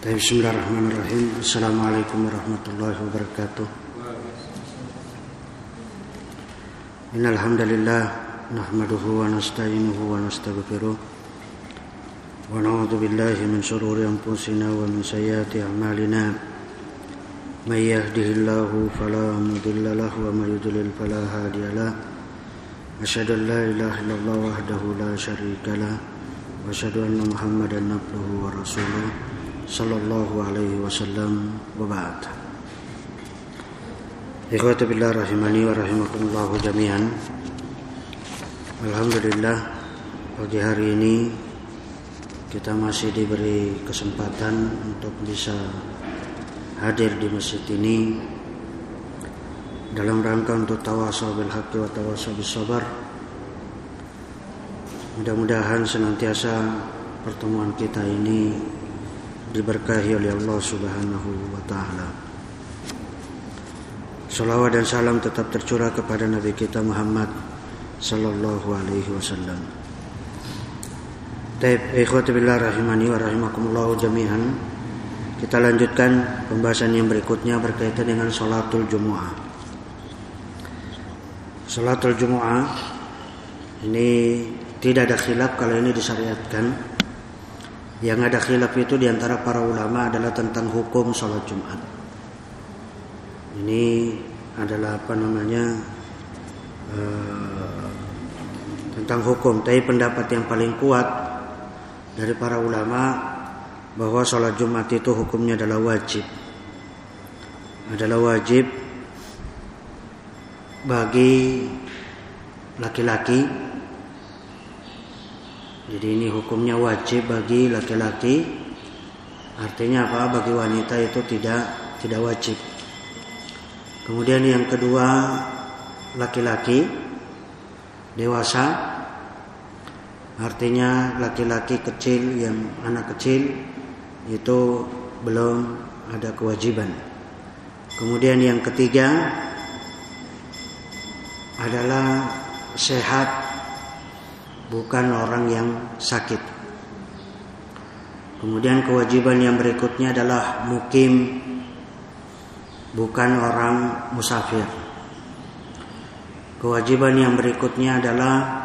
Bismillahirrahmanirrahim. Assalamualaikum warahmatullahi wabarakatuh. Innalhamdulillah Nahmaduhu wa nasta'inuhu wa nasta'gfiruh Wa na'udhu billahi min sururi anfusina wa min sayyati a'malina. Man yahdihillahu fala lahu wa man yudlil fala hadiyalah Asyhadu an la ilaha illallah wahdahu la syarika lah. Wa asyhadu anna Muhammadan abduhu wa rasuluh sallallahu alaihi wasallam wa ba'd. Ikhwati billah rahimani wa rahimakumullah jami'an. Alhamdulillah pagi hari ini kita masih diberi kesempatan untuk bisa hadir di masjid ini dalam rangka untuk tawasau bil haqqi wa tawasau bis sabar. Mudah-mudahan senantiasa pertemuan kita ini diberkahi oleh Allah Subhanahu wa taala. Salawat dan salam tetap tercurah kepada Nabi kita Muhammad sallallahu alaihi wasallam. Taib ikhwati billah rahimani wa rahimakumullah jami'an. Kita lanjutkan pembahasan yang berikutnya berkaitan dengan salatul Jumu'ah. Salatul Jumu'ah ini tidak ada khilaf kalau ini disyariatkan yang ada khilaf itu di antara para ulama adalah tentang hukum sholat Jumat. Ini adalah apa namanya uh, tentang hukum. Tapi pendapat yang paling kuat dari para ulama bahwa sholat Jumat itu hukumnya adalah wajib. Adalah wajib bagi laki-laki jadi ini hukumnya wajib bagi laki-laki. Artinya apa? Bagi wanita itu tidak tidak wajib. Kemudian yang kedua laki-laki dewasa artinya laki-laki kecil yang anak kecil itu belum ada kewajiban. Kemudian yang ketiga adalah sehat bukan orang yang sakit. Kemudian kewajiban yang berikutnya adalah mukim bukan orang musafir. Kewajiban yang berikutnya adalah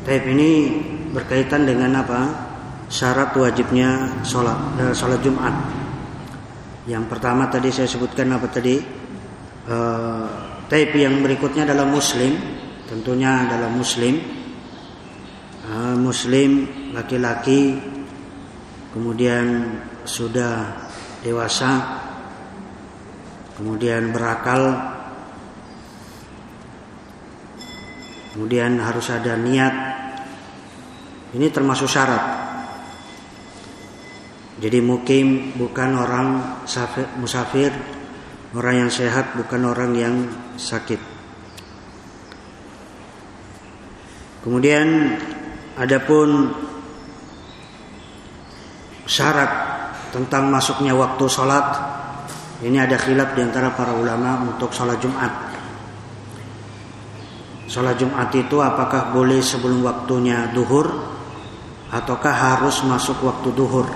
Taib ini berkaitan dengan apa? Syarat wajibnya sholat, eh, sholat Jumat. Yang pertama tadi saya sebutkan apa tadi? Uh, yang berikutnya adalah muslim. Tentunya adalah muslim. Uh, muslim laki-laki kemudian sudah dewasa kemudian berakal kemudian harus ada niat. Ini termasuk syarat. Jadi mukim bukan orang musafir Orang yang sehat bukan orang yang sakit. Kemudian adapun syarat tentang masuknya waktu sholat ini ada khilaf di antara para ulama untuk sholat Jumat. Sholat Jumat itu apakah boleh sebelum waktunya duhur ataukah harus masuk waktu duhur?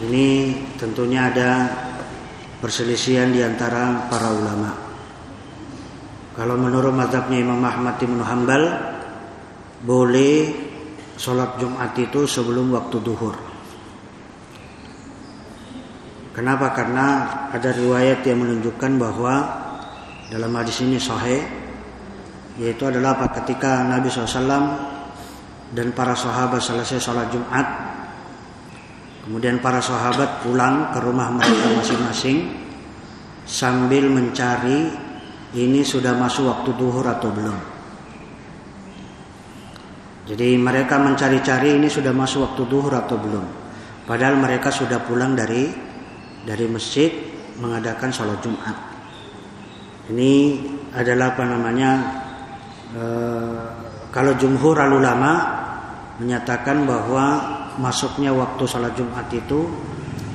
Ini tentunya ada perselisihan di antara para ulama. Kalau menurut mazhabnya Imam Ahmad bin Hanbal boleh sholat Jumat itu sebelum waktu duhur. Kenapa? Karena ada riwayat yang menunjukkan bahwa dalam hadis ini sahih yaitu adalah ketika Nabi SAW dan para sahabat selesai sholat Jumat Kemudian para sahabat pulang ke rumah mereka masing-masing sambil mencari ini sudah masuk waktu duhur atau belum. Jadi mereka mencari-cari ini sudah masuk waktu duhur atau belum. Padahal mereka sudah pulang dari dari masjid mengadakan sholat Jumat. Ini adalah apa namanya? E, kalau jumhur ulama menyatakan bahwa masuknya waktu sholat Jumat itu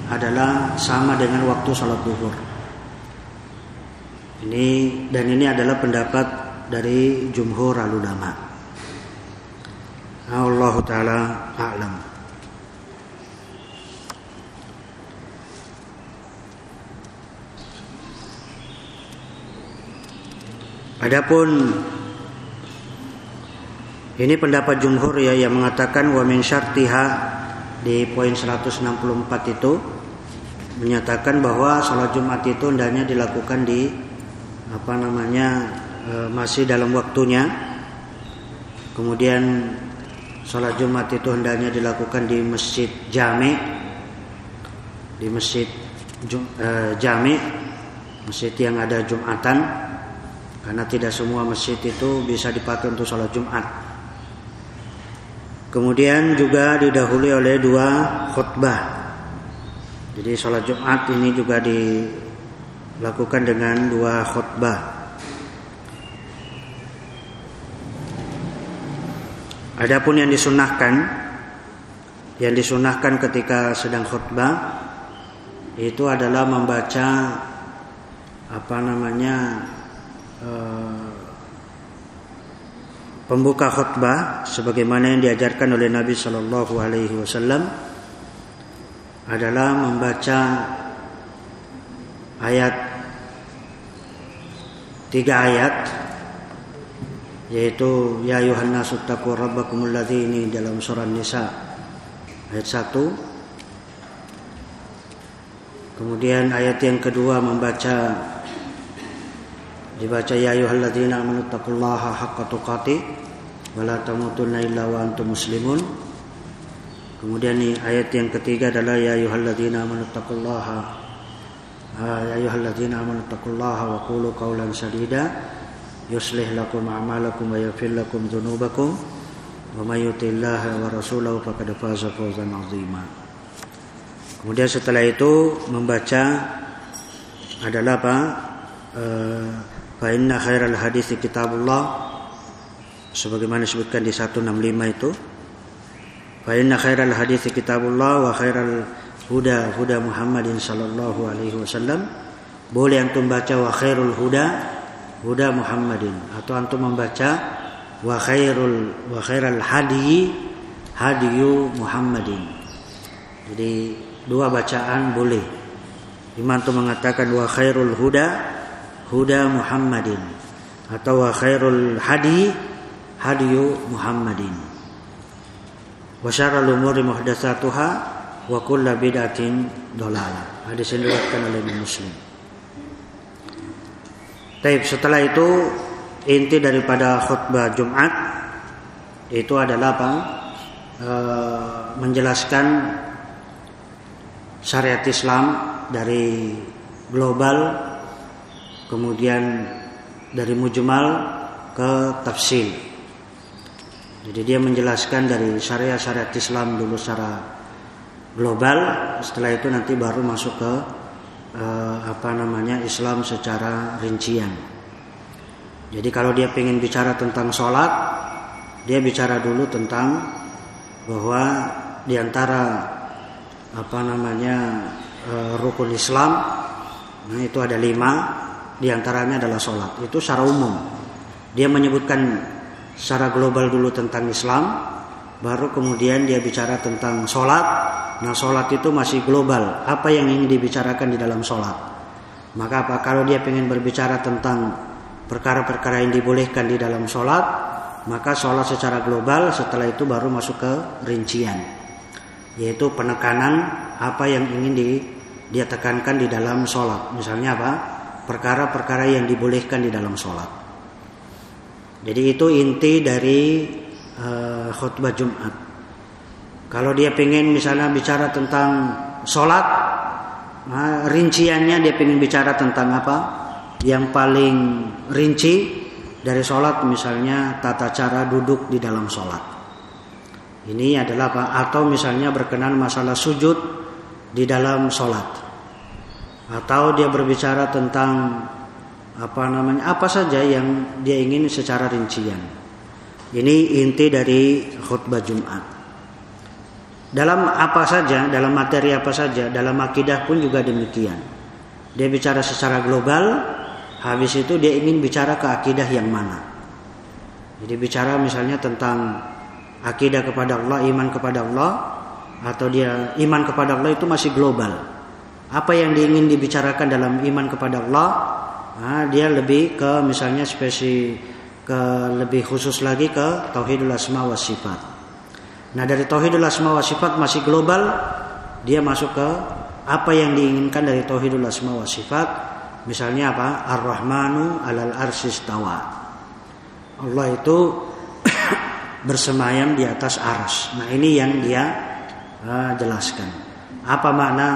adalah sama dengan waktu sholat duhur. Ini dan ini adalah pendapat dari jumhur ulama. Allah taala a'lam. Adapun ini pendapat jumhur ya yang mengatakan wa min syartiha di poin 164 itu menyatakan bahwa sholat Jumat itu hendaknya dilakukan di apa namanya e, masih dalam waktunya. Kemudian sholat Jumat itu hendaknya dilakukan di masjid jami, di masjid e, jami, masjid yang ada Jumatan, karena tidak semua masjid itu bisa dipakai untuk sholat Jumat. Kemudian juga didahului oleh dua khutbah jadi sholat Jumat ini juga dilakukan dengan dua khutbah. Adapun yang disunahkan, yang disunahkan ketika sedang khutbah itu adalah membaca apa namanya eh, pembuka khutbah sebagaimana yang diajarkan oleh Nabi Shallallahu Alaihi Wasallam adalah membaca ayat tiga ayat yaitu ya ayuhan nasu taqu ladzi ini dalam surah Nisa ayat satu. Kemudian ayat yang kedua membaca dibaca ya ayyuhalladzina amanu taqullaha haqqa tuqatih wa la tamutunna illa wa antum muslimun Kemudian ini ayat yang ketiga adalah ya ayyuhalladzina amanu taqullaha ya ayyuhalladzina amanu taqullaha wa qulu qawlan sadida yuslih lakum a'malakum wa yaghfir lakum dzunubakum wa may yuti'illah wa rasulahu faqad faza fawzan 'azima. Kemudian setelah itu membaca adalah apa? Eh, fa inna khairal hadis kitabullah sebagaimana disebutkan di 165 itu Fa inna khairal hadits kitabullah wa khairal huda huda Muhammadin sallallahu alaihi wasallam. Boleh antum baca wa khairul huda huda Muhammadin atau antum membaca wa khairul wa khairal hadi hadiyu Muhammadin. Jadi dua bacaan boleh. Imam itu mengatakan wa khairul huda huda Muhammadin atau khairul hadi hadiyu Muhammadin wa syarrul umuri muhdatsatuha wa kullu bid'atin dhalalah. Hadis ini diriwayatkan oleh Muslim. Taib setelah itu inti daripada khutbah Jumat itu adalah apa? E, menjelaskan syariat Islam dari global kemudian dari mujmal ke tafsir jadi dia menjelaskan dari syariat-syariat Islam dulu secara global, setelah itu nanti baru masuk ke eh, apa namanya Islam secara rincian. Jadi kalau dia ingin bicara tentang sholat, dia bicara dulu tentang bahwa di antara apa namanya eh, rukun Islam, nah itu ada lima, di antaranya adalah sholat. Itu secara umum. Dia menyebutkan secara global dulu tentang Islam, baru kemudian dia bicara tentang sholat. Nah sholat itu masih global. Apa yang ingin dibicarakan di dalam sholat? Maka apa? Kalau dia ingin berbicara tentang perkara-perkara yang dibolehkan di dalam sholat, maka sholat secara global setelah itu baru masuk ke rincian, yaitu penekanan apa yang ingin di, dia tekankan di dalam sholat. Misalnya apa? Perkara-perkara yang dibolehkan di dalam sholat. Jadi itu inti dari uh, khutbah Jumat. Kalau dia pengen misalnya bicara tentang sholat, nah, rinciannya dia pengen bicara tentang apa? Yang paling rinci dari sholat misalnya tata cara duduk di dalam sholat. Ini adalah apa? Atau misalnya berkenan masalah sujud di dalam sholat. Atau dia berbicara tentang apa namanya apa saja yang dia ingin secara rincian. Ini inti dari khutbah Jumat. Dalam apa saja, dalam materi apa saja, dalam akidah pun juga demikian. Dia bicara secara global, habis itu dia ingin bicara ke akidah yang mana. Jadi bicara misalnya tentang akidah kepada Allah, iman kepada Allah atau dia iman kepada Allah itu masih global. Apa yang diingin dibicarakan dalam iman kepada Allah, nah, dia lebih ke misalnya spesi ke lebih khusus lagi ke tauhidul asma wa sifat. Nah, dari tauhidul asma wa sifat masih global, dia masuk ke apa yang diinginkan dari tauhidul asma wa sifat. Misalnya apa? Ar-Rahmanu alal arsistawa. Allah itu bersemayam di atas ars. Nah ini yang dia uh, jelaskan. Apa makna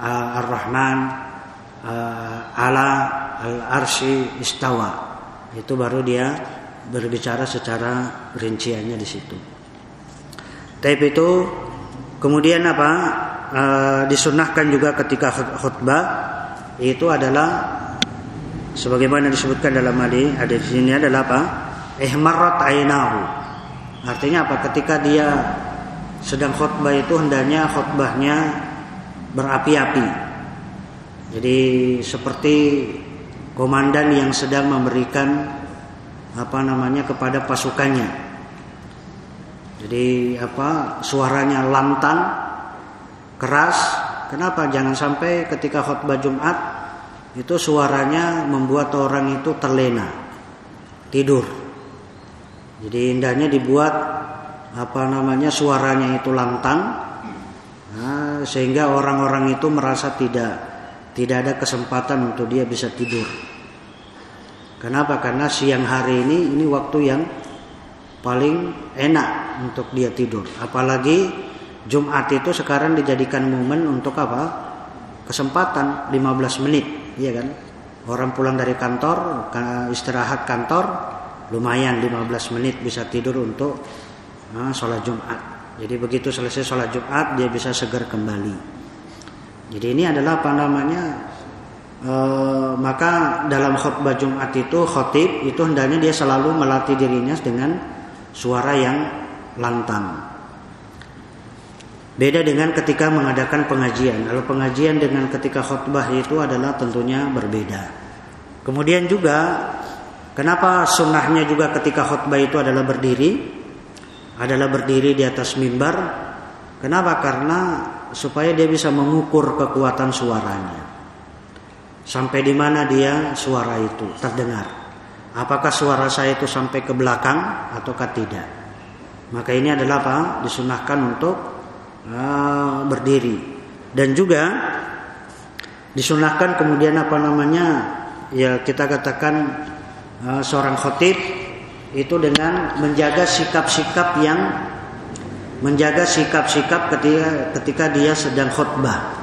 Ar-Rahman uh, ala al-arsi istawa? Itu baru dia berbicara secara rinciannya di situ. Tapi itu kemudian apa? Uh, disunahkan juga ketika khutbah itu adalah sebagaimana disebutkan dalam hadis di sini adalah apa? ihmarat ainahu. Artinya apa? Ketika dia sedang khutbah itu hendaknya khutbahnya berapi-api. Jadi seperti komandan yang sedang memberikan apa namanya kepada pasukannya. Jadi apa suaranya lantang, keras. Kenapa? Jangan sampai ketika khutbah Jumat itu suaranya membuat orang itu terlena, tidur. Jadi indahnya dibuat apa namanya suaranya itu lantang sehingga orang-orang itu merasa tidak tidak ada kesempatan untuk dia bisa tidur. Kenapa? Karena siang hari ini ini waktu yang paling enak untuk dia tidur. Apalagi Jumat itu sekarang dijadikan momen untuk apa? Kesempatan 15 menit, iya kan? Orang pulang dari kantor, istirahat kantor, lumayan 15 menit bisa tidur untuk uh, sholat Jumat. Jadi begitu selesai sholat Jumat dia bisa segar kembali. Jadi ini adalah apa namanya? Uh, maka dalam khutbah Jumat itu khotib itu hendaknya dia selalu melatih dirinya dengan suara yang lantang. Beda dengan ketika mengadakan pengajian. Kalau pengajian dengan ketika khutbah itu adalah tentunya berbeda. Kemudian juga Kenapa sunnahnya juga ketika khutbah itu adalah berdiri? Adalah berdiri di atas mimbar. Kenapa? Karena supaya dia bisa mengukur kekuatan suaranya. Sampai di mana dia suara itu terdengar. Apakah suara saya itu sampai ke belakang ataukah tidak? Maka ini adalah apa? Disunahkan untuk uh, berdiri. Dan juga disunahkan kemudian apa namanya? Ya kita katakan Eh, seorang khotib itu dengan menjaga sikap-sikap yang menjaga sikap-sikap ketika ketika dia sedang khutbah.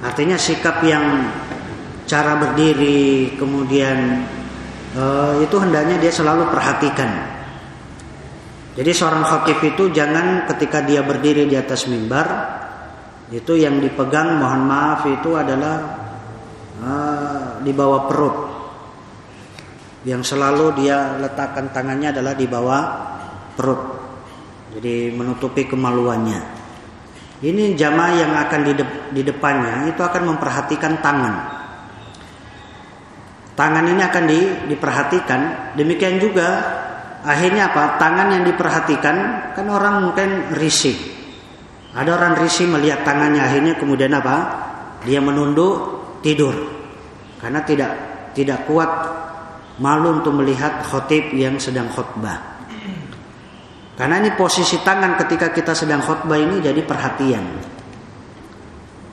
Artinya sikap yang cara berdiri kemudian uh, itu hendaknya dia selalu perhatikan. Jadi seorang khotib itu jangan ketika dia berdiri di atas mimbar itu yang dipegang mohon maaf itu adalah uh, di bawah perut yang selalu dia letakkan tangannya adalah di bawah perut. Jadi menutupi kemaluannya. Ini jamaah yang akan di, de, di depannya itu akan memperhatikan tangan. Tangan ini akan di, diperhatikan. Demikian juga akhirnya apa? Tangan yang diperhatikan kan orang mungkin risih. Ada orang risih melihat tangannya akhirnya kemudian apa? Dia menunduk tidur karena tidak tidak kuat malu untuk melihat khotib yang sedang khutbah. Karena ini posisi tangan ketika kita sedang khutbah ini jadi perhatian.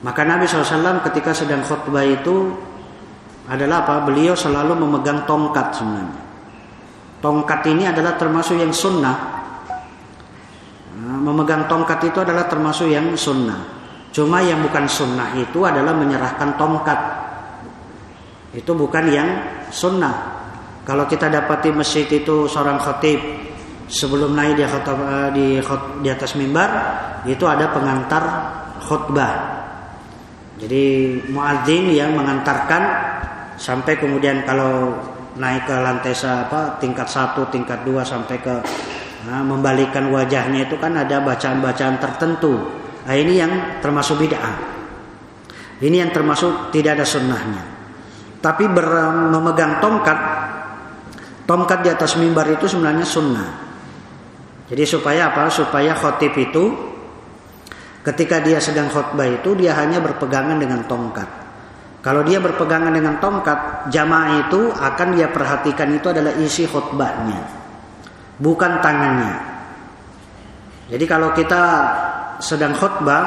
Maka Nabi SAW ketika sedang khutbah itu adalah apa? Beliau selalu memegang tongkat sebenarnya. Tongkat ini adalah termasuk yang sunnah. Nah, memegang tongkat itu adalah termasuk yang sunnah. Cuma yang bukan sunnah itu adalah menyerahkan tongkat. Itu bukan yang sunnah. Kalau kita dapati masjid itu seorang khatib sebelum naik di khutbah, di, di atas mimbar itu ada pengantar khutbah. Jadi muadzin yang mengantarkan sampai kemudian kalau naik ke lantai apa tingkat satu, tingkat dua sampai ke nah, membalikan wajahnya itu kan ada bacaan-bacaan tertentu. Nah, ini yang termasuk bid'ah. Ini yang termasuk tidak ada sunnahnya. Tapi ber, memegang tongkat Tongkat di atas mimbar itu sebenarnya sunnah. Jadi supaya apa? Supaya khotib itu ketika dia sedang khutbah itu dia hanya berpegangan dengan tongkat. Kalau dia berpegangan dengan tongkat, jamaah itu akan dia perhatikan itu adalah isi khutbahnya, bukan tangannya. Jadi kalau kita sedang khutbah,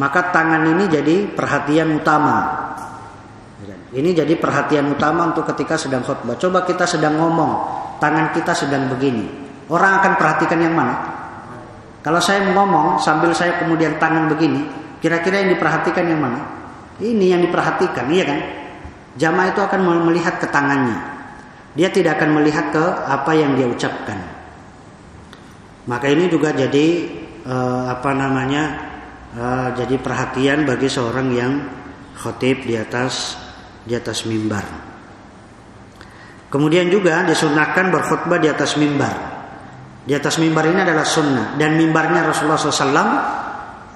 maka tangan ini jadi perhatian utama. Ini jadi perhatian utama untuk ketika sedang khutbah. Coba kita sedang ngomong, tangan kita sedang begini. Orang akan perhatikan yang mana? Kalau saya ngomong sambil saya kemudian tangan begini, kira-kira yang diperhatikan yang mana? Ini yang diperhatikan, iya kan? Jamaah itu akan melihat ke tangannya. Dia tidak akan melihat ke apa yang dia ucapkan. Maka ini juga jadi uh, apa namanya? Uh, jadi perhatian bagi seorang yang khotib di atas di atas mimbar. Kemudian juga disunahkan berkhutbah di atas mimbar. Di atas mimbar ini adalah sunnah dan mimbarnya Rasulullah SAW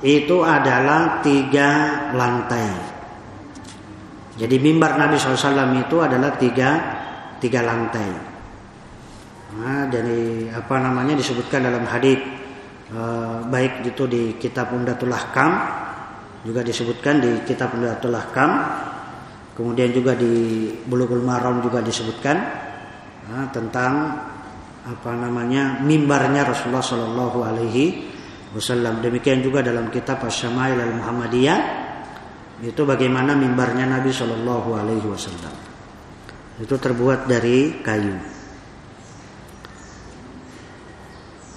itu adalah tiga lantai. Jadi mimbar Nabi SAW itu adalah tiga tiga lantai. Nah, jadi apa namanya disebutkan dalam hadis eh, baik itu di kitab Umdatul Ahkam juga disebutkan di kitab Umdatul Ahkam Kemudian juga di Bulughul Maram juga disebutkan nah, tentang apa namanya mimbarnya Rasulullah Shallallahu Alaihi Wasallam. Demikian juga dalam kitab Asyamail al Muhammadiyah itu bagaimana mimbarnya Nabi Shallallahu Alaihi Wasallam. Itu terbuat dari kayu.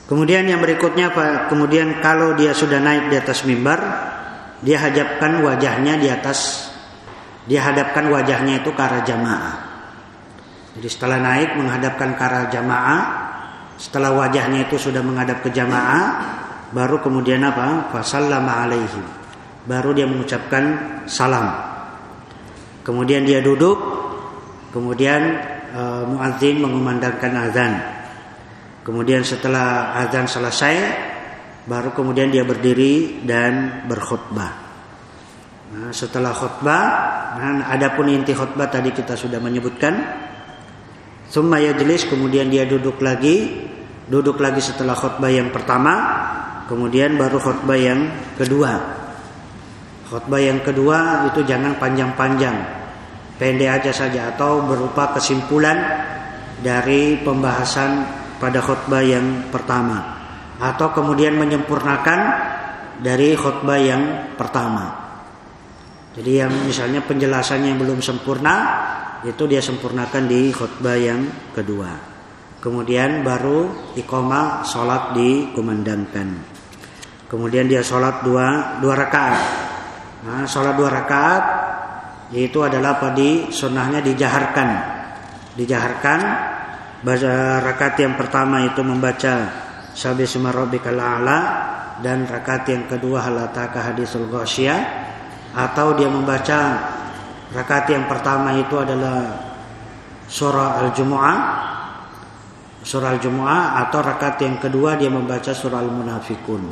Kemudian yang berikutnya kemudian kalau dia sudah naik di atas mimbar, dia hajabkan wajahnya di atas dia hadapkan wajahnya itu ke arah jamaah. Jadi setelah naik menghadapkan ke arah jamaah, setelah wajahnya itu sudah menghadap ke jamaah, baru kemudian apa? Fasallama alaihim. Baru dia mengucapkan salam. Kemudian dia duduk, kemudian e, muadzin mengumandangkan azan. Kemudian setelah azan selesai, baru kemudian dia berdiri dan berkhutbah. Nah, setelah khutbah, nah, adapun inti khutbah tadi kita sudah menyebutkan. Summa yajlis kemudian dia duduk lagi, duduk lagi setelah khutbah yang pertama, kemudian baru khutbah yang kedua. Khutbah yang kedua itu jangan panjang-panjang, pendek aja saja atau berupa kesimpulan dari pembahasan pada khutbah yang pertama atau kemudian menyempurnakan dari khutbah yang pertama. Jadi yang misalnya penjelasannya yang belum sempurna itu dia sempurnakan di khutbah yang kedua. Kemudian baru ikoma sholat dikumandangkan. Kemudian dia sholat dua dua rakaat. Nah, sholat dua rakaat yaitu adalah pada sunnahnya dijaharkan. Dijaharkan baca rakaat yang pertama itu membaca Sabi Sumarobikal A'la dan rakaat yang kedua halataka hadisul ghasyiyah atau dia membaca rakaat yang pertama itu adalah surah Al-Jumu'ah surah Al-Jumu'ah atau rakaat yang kedua dia membaca surah Al-Munafikun.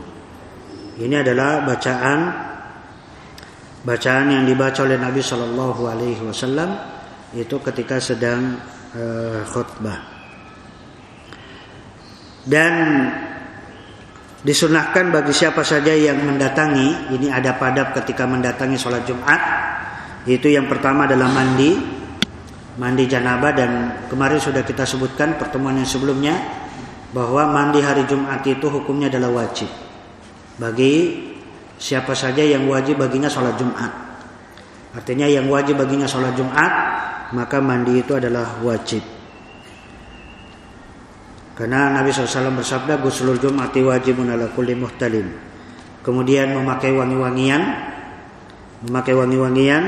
Ini adalah bacaan bacaan yang dibaca oleh Nabi Shallallahu alaihi wasallam itu ketika sedang uh, khutbah. Dan Disunahkan bagi siapa saja yang mendatangi, ini ada padab ketika mendatangi sholat Jumat, yaitu yang pertama adalah mandi, mandi janabah dan kemarin sudah kita sebutkan pertemuan yang sebelumnya bahwa mandi hari Jumat itu hukumnya adalah wajib bagi siapa saja yang wajib baginya sholat Jumat. Artinya yang wajib baginya sholat Jumat maka mandi itu adalah wajib. Karena Nabi SAW bersabda Guslul Jum'ati wajibun ala kulli muhtalim Kemudian memakai wangi-wangian Memakai wangi-wangian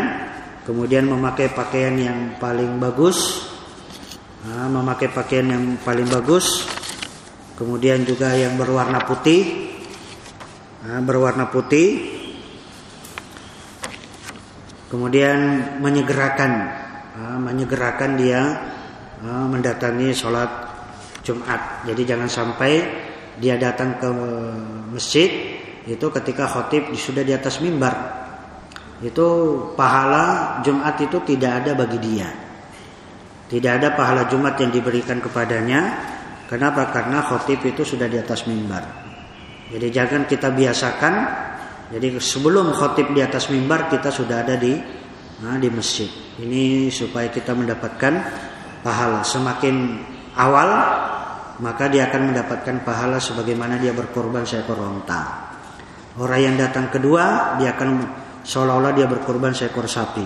Kemudian memakai pakaian yang paling bagus nah, Memakai pakaian yang paling bagus Kemudian juga yang berwarna putih nah, Berwarna putih Kemudian menyegerakan nah, Menyegerakan dia nah, Mendatangi sholat Jumat. Jadi jangan sampai dia datang ke masjid itu ketika khotib sudah di atas mimbar. Itu pahala Jumat itu tidak ada bagi dia. Tidak ada pahala Jumat yang diberikan kepadanya Kenapa? Karena khotib itu sudah di atas mimbar. Jadi jangan kita biasakan. Jadi sebelum khotib di atas mimbar kita sudah ada di nah, di masjid. Ini supaya kita mendapatkan pahala. Semakin awal maka dia akan mendapatkan pahala sebagaimana dia berkorban seekor onta. Orang yang datang kedua dia akan seolah-olah dia berkorban seekor sapi.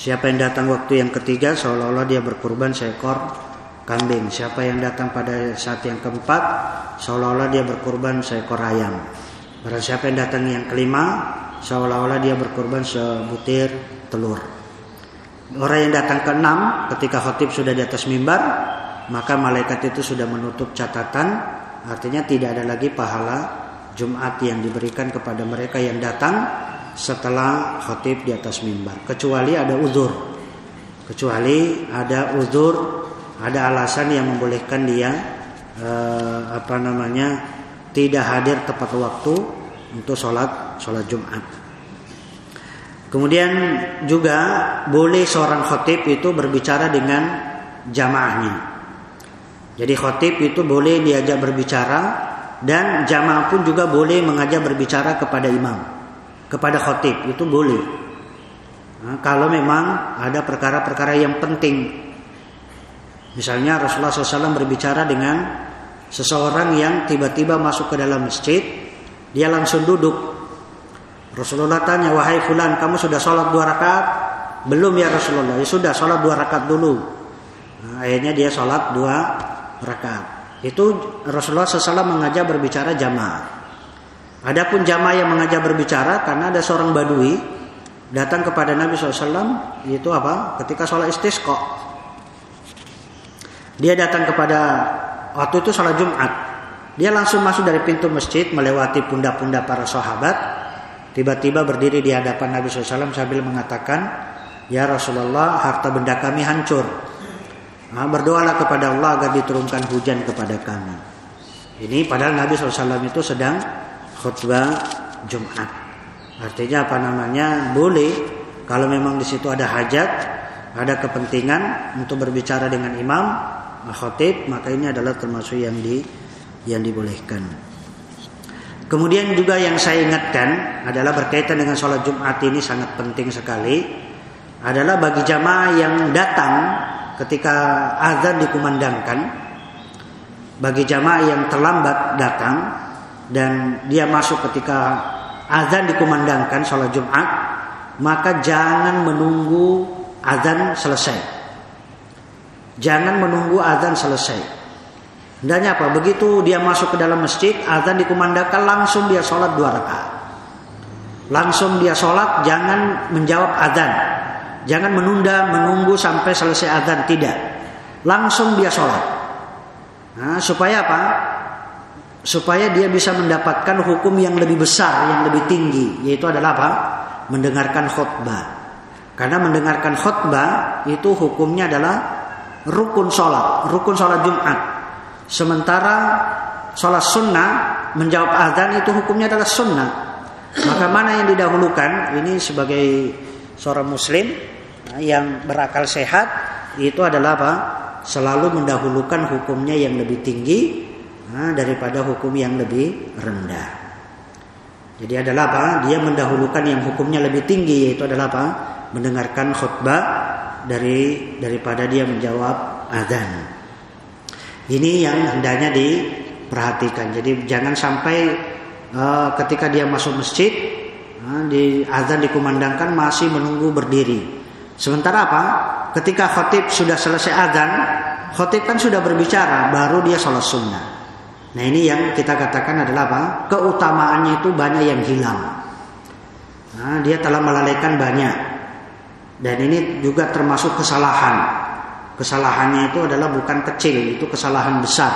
Siapa yang datang waktu yang ketiga seolah-olah dia berkorban seekor kambing. Siapa yang datang pada saat yang keempat seolah-olah dia berkorban seekor ayam. Barang siapa yang datang yang kelima seolah-olah dia berkorban sebutir telur. Orang yang datang ke enam ketika khotib sudah di atas mimbar maka malaikat itu sudah menutup catatan artinya tidak ada lagi pahala Jumat yang diberikan kepada mereka yang datang setelah khotib di atas mimbar. Kecuali ada uzur. Kecuali ada uzur ada alasan yang membolehkan dia eh, apa namanya tidak hadir tepat waktu untuk sholat sholat Jumat. Kemudian juga boleh seorang khotib itu berbicara dengan jamaahnya jadi khotib itu boleh diajak berbicara dan jamaah pun juga boleh mengajak berbicara kepada imam, kepada khotib itu boleh. Nah, kalau memang ada perkara-perkara yang penting, misalnya Rasulullah SAW berbicara dengan seseorang yang tiba-tiba masuk ke dalam masjid, dia langsung duduk. Rasulullah tanya, wahai fulan, kamu sudah sholat dua rakaat? Belum ya Rasulullah. Ya sudah, sholat dua rakaat dulu. Nah, akhirnya dia sholat dua rakaat. Itu Rasulullah SAW mengajak berbicara jamaah. Adapun jamaah yang mengajak berbicara karena ada seorang badui datang kepada Nabi SAW itu apa? Ketika sholat istisqa. Dia datang kepada waktu itu sholat Jumat. Dia langsung masuk dari pintu masjid melewati pundak-pundak para sahabat. Tiba-tiba berdiri di hadapan Nabi SAW sambil mengatakan, Ya Rasulullah harta benda kami hancur. Nah, berdoalah kepada Allah agar diturunkan hujan kepada kami. Ini padahal Nabi SAW itu sedang khutbah Jumat. Artinya apa namanya? Boleh kalau memang di situ ada hajat, ada kepentingan untuk berbicara dengan imam, khotib, maka ini adalah termasuk yang di yang dibolehkan. Kemudian juga yang saya ingatkan adalah berkaitan dengan sholat Jumat ini sangat penting sekali adalah bagi jamaah yang datang ketika azan dikumandangkan bagi jamaah yang terlambat datang dan dia masuk ketika azan dikumandangkan sholat Jumat maka jangan menunggu azan selesai. Jangan menunggu azan selesai. Hendaknya apa? Begitu dia masuk ke dalam masjid azan dikumandangkan langsung dia sholat dua rakaat. Langsung dia sholat jangan menjawab azan Jangan menunda, menunggu sampai selesai azan tidak. Langsung dia sholat. Nah, supaya apa? Supaya dia bisa mendapatkan hukum yang lebih besar, yang lebih tinggi, yaitu adalah apa? Mendengarkan khutbah. Karena mendengarkan khutbah itu hukumnya adalah rukun sholat, rukun sholat Jumat. Sementara sholat sunnah menjawab azan itu hukumnya adalah sunnah. Maka mana yang didahulukan? Ini sebagai seorang muslim yang berakal sehat itu adalah apa? Selalu mendahulukan hukumnya yang lebih tinggi nah, daripada hukum yang lebih rendah. Jadi adalah apa? Dia mendahulukan yang hukumnya lebih tinggi yaitu adalah apa? Mendengarkan khutbah dari daripada dia menjawab adzan. Ini yang hendaknya diperhatikan. Jadi jangan sampai uh, ketika dia masuk masjid Di azan dikumandangkan masih menunggu berdiri. Sementara apa? Ketika khotib sudah selesai azan, khotib kan sudah berbicara, baru dia sholat sunnah. Nah ini yang kita katakan adalah apa? Keutamaannya itu banyak yang hilang. Nah, dia telah melalaikan banyak. Dan ini juga termasuk kesalahan. Kesalahannya itu adalah bukan kecil, itu kesalahan besar.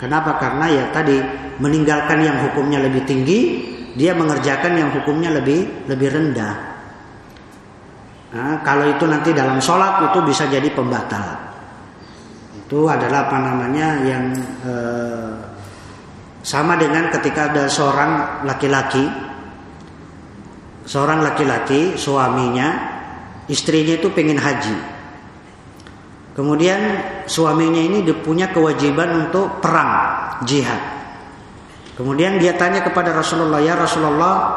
Kenapa? Karena ya tadi meninggalkan yang hukumnya lebih tinggi dia mengerjakan yang hukumnya lebih lebih rendah. Nah, kalau itu nanti dalam sholat itu bisa jadi pembatal. Itu adalah apa namanya yang eh, sama dengan ketika ada seorang laki-laki, seorang laki-laki suaminya, istrinya itu pengen haji. Kemudian suaminya ini punya kewajiban untuk perang jihad. Kemudian dia tanya kepada Rasulullah, ya Rasulullah,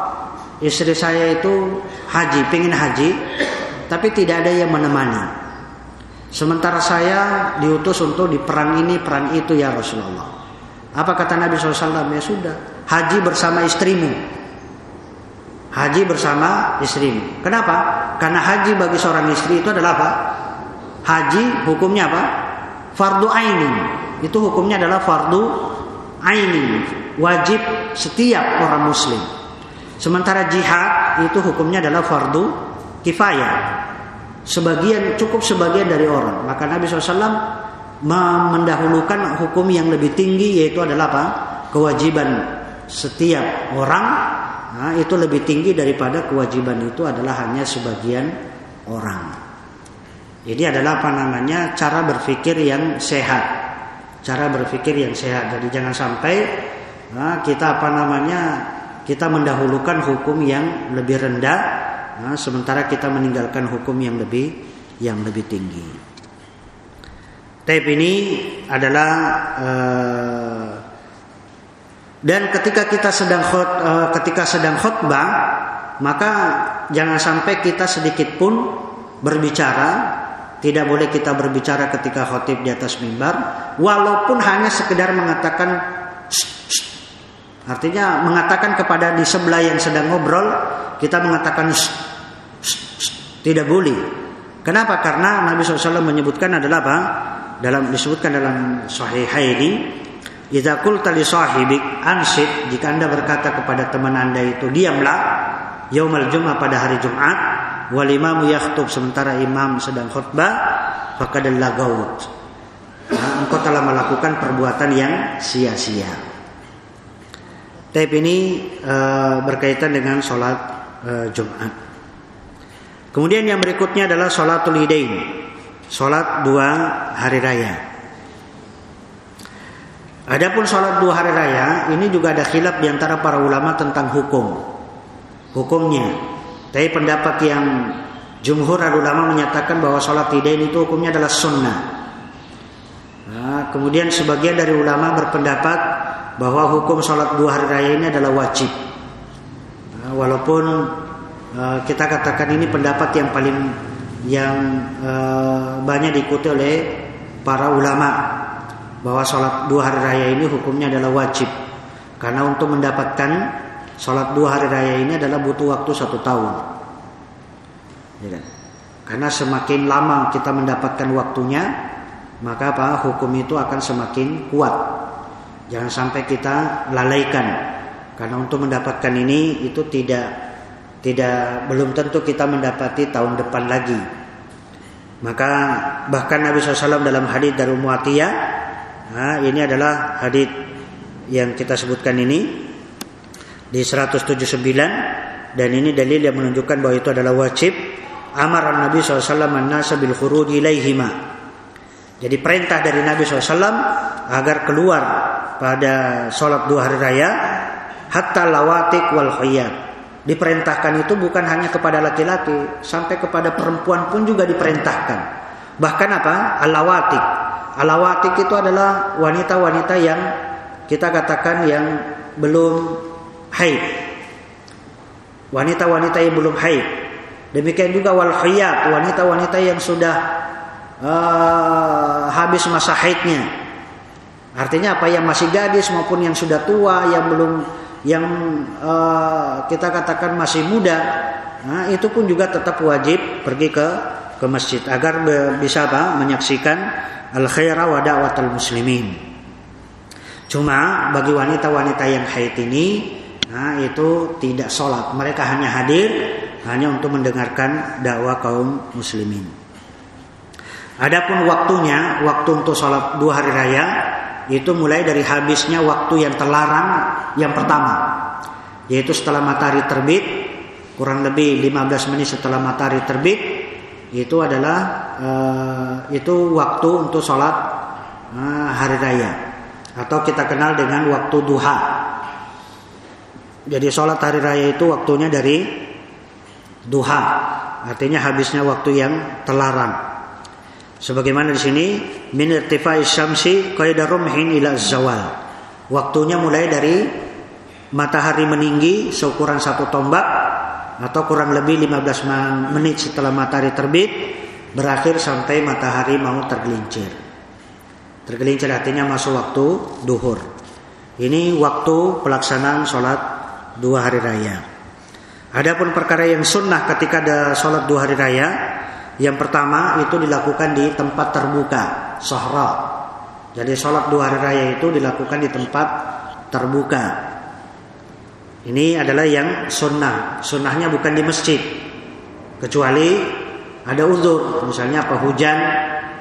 istri saya itu haji, pengen haji, tapi tidak ada yang menemani. Sementara saya diutus untuk di perang ini, perang itu ya Rasulullah. Apa kata Nabi SAW? Ya sudah, haji bersama istrimu. Haji bersama istrimu. Kenapa? Karena haji bagi seorang istri itu adalah apa? Haji hukumnya apa? Fardu ainin. Itu hukumnya adalah fardu ainin, wajib setiap orang muslim. Sementara jihad itu hukumnya adalah fardu kifayah. Sebagian cukup sebagian dari orang. Maka Nabi SAW mendahulukan hukum yang lebih tinggi yaitu adalah apa? Kewajiban setiap orang nah, itu lebih tinggi daripada kewajiban itu adalah hanya sebagian orang. Jadi adalah apa namanya cara berpikir yang sehat, cara berpikir yang sehat. Jadi jangan sampai nah, kita apa namanya? Kita mendahulukan hukum yang lebih rendah, nah, sementara kita meninggalkan hukum yang lebih yang lebih tinggi. Tape ini adalah uh, dan ketika kita sedang khut, uh, ketika sedang khutbah maka jangan sampai kita sedikit pun berbicara. Tidak boleh kita berbicara ketika khotib di atas mimbar, walaupun hanya sekedar mengatakan, artinya mengatakan kepada di sebelah yang sedang ngobrol, kita mengatakan tidak boleh. Kenapa? Karena Nabi SAW menyebutkan adalah apa? Dalam disebutkan dalam Sahihaini, Idza qulta li sahibik ansit, jika Anda berkata kepada teman Anda itu, diamlah yaumal Jumat pada hari Jumat, wal imamu yakhtub sementara imam sedang khutbah faqad lagaut nah, engkau telah melakukan perbuatan yang sia-sia Tapi ini e, berkaitan dengan sholat e, Jumat. Kemudian yang berikutnya adalah sholatul idain, sholat dua hari raya. Adapun sholat dua hari raya ini juga ada khilaf di antara para ulama tentang hukum, hukumnya. Tapi pendapat yang jumhur ulama menyatakan bahwa sholat idain itu hukumnya adalah sunnah. Nah, kemudian sebagian dari ulama berpendapat bahwa hukum sholat dua hari raya ini adalah wajib. Nah, walaupun uh, kita katakan ini pendapat yang paling yang uh, banyak diikuti oleh para ulama bahwa sholat dua hari raya ini hukumnya adalah wajib karena untuk mendapatkan Sholat dua hari raya ini adalah butuh waktu satu tahun. Ya kan? Karena semakin lama kita mendapatkan waktunya, maka apa hukum itu akan semakin kuat. Jangan sampai kita lalaikan. Karena untuk mendapatkan ini itu tidak tidak belum tentu kita mendapati tahun depan lagi. Maka bahkan Nabi SAW dalam hadis dari Muatiyah, nah, ini adalah hadis yang kita sebutkan ini di 179 dan ini dalil yang menunjukkan bahwa itu adalah wajib amar Nabi SAW an-nasa bil khuruj ilaihima jadi perintah dari Nabi SAW agar keluar pada sholat dua hari raya hatta lawatik wal khiyat diperintahkan itu bukan hanya kepada laki-laki sampai kepada perempuan pun juga diperintahkan bahkan apa alawatik alawatik itu adalah wanita-wanita yang kita katakan yang belum haid. Wanita-wanita yang belum haid. Demikian juga wal khiyat, wanita-wanita yang sudah uh, habis masa haidnya. Artinya apa? Yang masih gadis maupun yang sudah tua, yang belum yang uh, kita katakan masih muda, nah, itu pun juga tetap wajib pergi ke ke masjid agar bisa apa? Menyaksikan al khaira wa da'watul muslimin. Cuma bagi wanita-wanita yang haid ini Nah itu tidak sholat. Mereka hanya hadir Hanya untuk mendengarkan dakwah kaum muslimin. Adapun waktunya Waktu untuk sholat dua hari raya Itu mulai dari habisnya waktu yang terlarang Yang pertama Yaitu setelah matahari terbit Kurang lebih 15 menit setelah matahari terbit Itu adalah uh, Itu waktu untuk sholat uh, hari raya Atau kita kenal dengan waktu duha jadi sholat hari raya itu waktunya dari duha. Artinya habisnya waktu yang terlarang. Sebagaimana di sini min irtifai syamsi qaida rumhin ila zawal. Waktunya mulai dari matahari meninggi seukuran satu tombak atau kurang lebih 15 menit setelah matahari terbit berakhir sampai matahari mau tergelincir. Tergelincir artinya masuk waktu duhur. Ini waktu pelaksanaan sholat dua hari raya. Adapun perkara yang sunnah ketika ada sholat dua hari raya, yang pertama itu dilakukan di tempat terbuka, sahra. Jadi sholat dua hari raya itu dilakukan di tempat terbuka. Ini adalah yang sunnah. Sunnahnya bukan di masjid. Kecuali ada uzur, misalnya apa hujan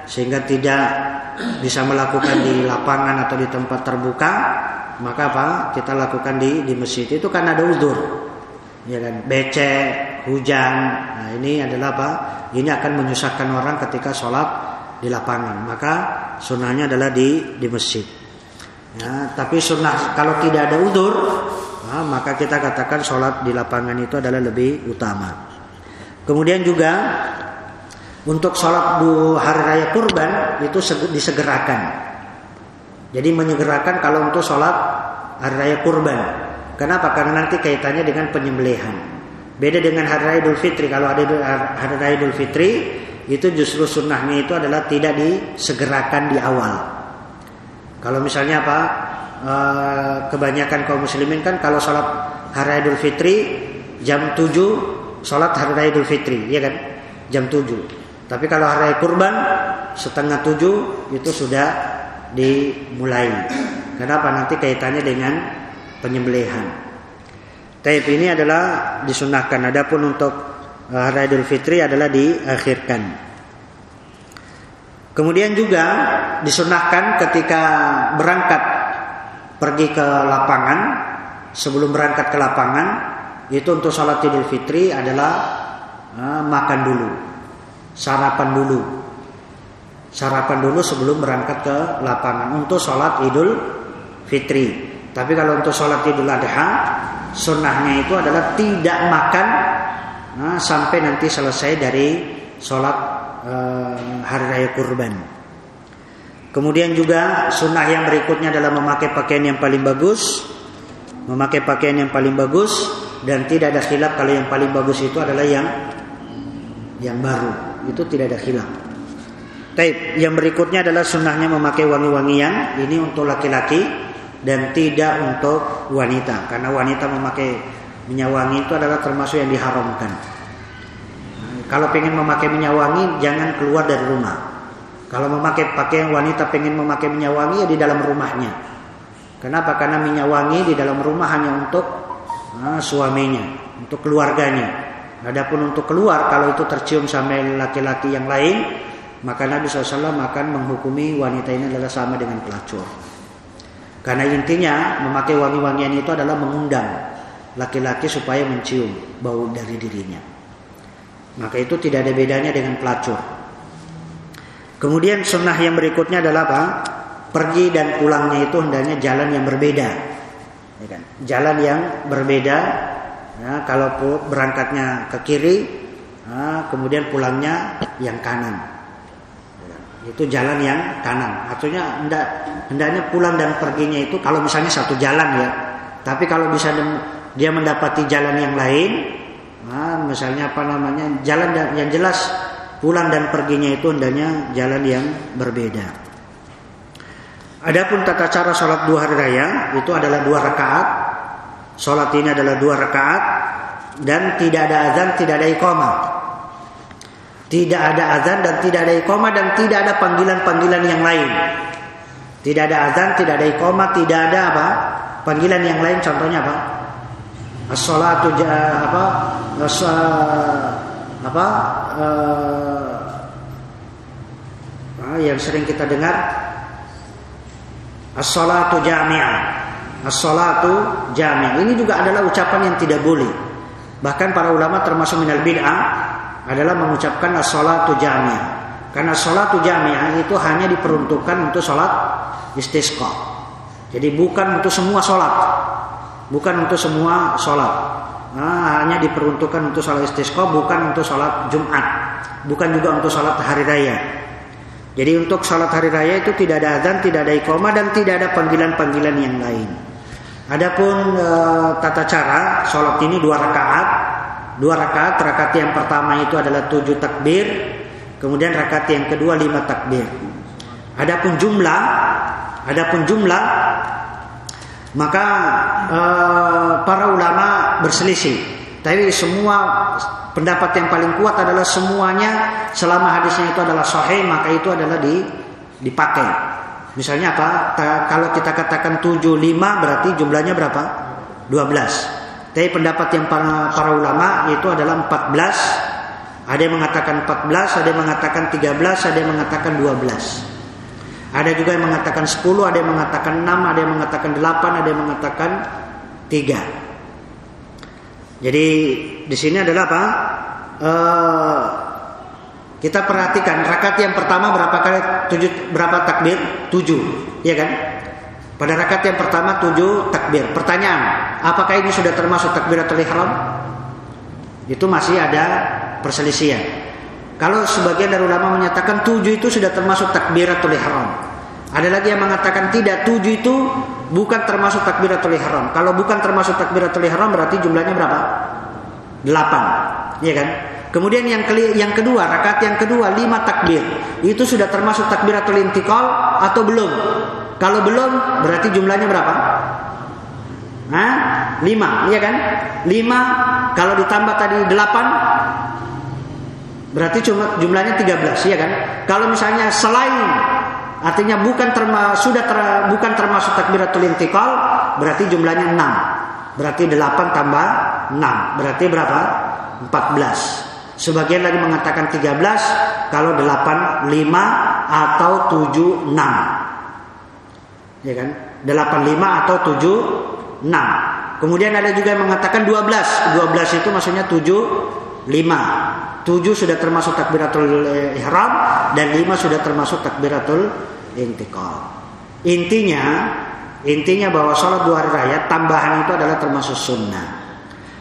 sehingga tidak bisa melakukan di lapangan atau di tempat terbuka, maka apa? Kita lakukan di di masjid. Itu kan ada uzur. Ya kan? Becek, hujan. Nah, ini adalah apa? Ini akan menyusahkan orang ketika sholat di lapangan. Maka sunnahnya adalah di di masjid. Ya, tapi sunnah kalau tidak ada udur, nah, maka kita katakan sholat di lapangan itu adalah lebih utama. Kemudian juga untuk sholat di hari raya kurban itu disegerakan. Jadi menyegerakan kalau untuk sholat hari raya kurban. Kenapa? Karena nanti kaitannya dengan penyembelihan. Beda dengan hari raya Idul Fitri. Kalau ada hari raya Idul Fitri itu justru sunnahnya itu adalah tidak disegerakan di awal. Kalau misalnya apa? E, kebanyakan kaum muslimin kan kalau sholat hari raya Idul Fitri jam 7 sholat hari raya Idul Fitri, ya kan? Jam 7. Tapi kalau hari raya kurban setengah 7 itu sudah dimulai. Kenapa? Nanti kaitannya dengan penyembelihan. Taib ini adalah disunahkan. Adapun untuk uh, hari Idul Fitri adalah diakhirkan. Kemudian juga disunahkan ketika berangkat pergi ke lapangan sebelum berangkat ke lapangan itu untuk sholat Idul Fitri adalah uh, makan dulu, sarapan dulu, sarapan dulu sebelum berangkat ke lapangan untuk sholat Idul Fitri. Tapi kalau untuk sholat Idul Adha sunnahnya itu adalah tidak makan nah, sampai nanti selesai dari sholat eh, hari raya kurban. Kemudian juga sunnah yang berikutnya adalah memakai pakaian yang paling bagus, memakai pakaian yang paling bagus dan tidak ada khilaf kalau yang paling bagus itu adalah yang yang baru itu tidak ada khilaf. Taib. Yang berikutnya adalah sunnahnya memakai wangi-wangian. Ini untuk laki-laki dan tidak untuk wanita karena wanita memakai minyak wangi itu adalah termasuk yang diharamkan. Kalau pengen memakai minyak wangi jangan keluar dari rumah. Kalau memakai pakaian wanita pengen memakai minyak wangi ya di dalam rumahnya. Kenapa? Karena minyak wangi di dalam rumah hanya untuk nah, suaminya, untuk keluarganya. Adapun untuk keluar kalau itu tercium sampai laki-laki yang lain, maka Nabi SAW akan menghukumi wanita ini adalah sama dengan pelacur. Karena intinya memakai wangi-wangian itu adalah mengundang laki-laki supaya mencium bau dari dirinya. Maka itu tidak ada bedanya dengan pelacur. Kemudian sunnah yang berikutnya adalah apa? Pergi dan pulangnya itu hendaknya jalan yang berbeda. Ya kan? Jalan yang berbeda. Ya, kalau berangkatnya ke kiri, ya, kemudian pulangnya yang kanan itu jalan yang kanan. Artinya hendak hendaknya pulang dan perginya itu kalau misalnya satu jalan ya. Tapi kalau bisa dia mendapati jalan yang lain, nah, misalnya apa namanya jalan yang jelas pulang dan perginya itu hendaknya jalan yang berbeda. Adapun tata cara sholat dua hari raya itu adalah dua rakaat. Sholat ini adalah dua rakaat dan tidak ada azan, tidak ada iqamah. Tidak ada azan dan tidak ada iqamah dan tidak ada panggilan-panggilan yang lain. Tidak ada azan, tidak ada iqamah, tidak ada apa? Panggilan yang lain contohnya apa? As-salatu apa? As apa? Uh, yang sering kita dengar As-salatu jami'ah. As-salatu jami'ah. Ini juga adalah ucapan yang tidak boleh. Bahkan para ulama termasuk minal bid'ah adalah mengucapkan as-salatu jami'ah. Karena salatu jami'ah itu hanya diperuntukkan untuk salat istisqa. Jadi bukan untuk semua salat. Bukan untuk semua salat. Nah, hanya diperuntukkan untuk salat istisqa bukan untuk salat Jumat. Bukan juga untuk salat hari raya. Jadi untuk sholat hari raya itu tidak ada azan, tidak ada iqamah dan tidak ada panggilan-panggilan yang lain. Adapun e, tata cara sholat ini dua rakaat, dua rakaat. Rakaat yang pertama itu adalah tujuh takbir, kemudian rakaat yang kedua lima takbir. Adapun jumlah, adapun jumlah, maka e, para ulama berselisih. Tapi semua pendapat yang paling kuat adalah semuanya selama hadisnya itu adalah sahih maka itu adalah di, dipakai. Misalnya apa? kalau kita katakan 75 berarti jumlahnya berapa? 12. Tapi pendapat yang para, para ulama itu adalah 14. Ada yang mengatakan 14, ada yang mengatakan 13, ada yang mengatakan 12. Ada juga yang mengatakan 10, ada yang mengatakan 6, ada yang mengatakan 8, ada yang mengatakan 3. Jadi di sini adalah apa? Uh, kita perhatikan rakaat yang pertama berapa kali tujuh berapa takbir? Tujuh, ya kan? Pada rakaat yang pertama tujuh takbir. Pertanyaan, apakah ini sudah termasuk takbiratul ihram? Itu masih ada perselisihan. Kalau sebagian dari ulama menyatakan tujuh itu sudah termasuk takbiratul ihram. Ada lagi yang mengatakan tidak tujuh itu bukan termasuk takbiratul ihram. Kalau bukan termasuk takbiratul ihram berarti jumlahnya berapa? Delapan, ya kan? Kemudian yang ke yang kedua, rakaat yang kedua lima takbir. Itu sudah termasuk takbiratul intikal atau belum? Kalau belum berarti jumlahnya berapa? Hah? Lima, iya kan? Lima kalau ditambah tadi delapan berarti cuma jumlahnya tiga belas, iya kan? Kalau misalnya selain Artinya bukan terma, sudah ter, bukan termasuk takbiratul intikal, berarti jumlahnya 6. Berarti 8 tambah 6. Berarti berapa? 14. Sebagian lagi mengatakan 13, kalau 8 5 atau 7 6. Ya kan? 8 5 atau 7 6. Kemudian ada juga yang mengatakan 12. 12 itu maksudnya 7 5. 7 sudah termasuk takbiratul ihram dan 5 sudah termasuk takbiratul intikal. Intinya, intinya bahwa sholat dua hari raya tambahan itu adalah termasuk sunnah.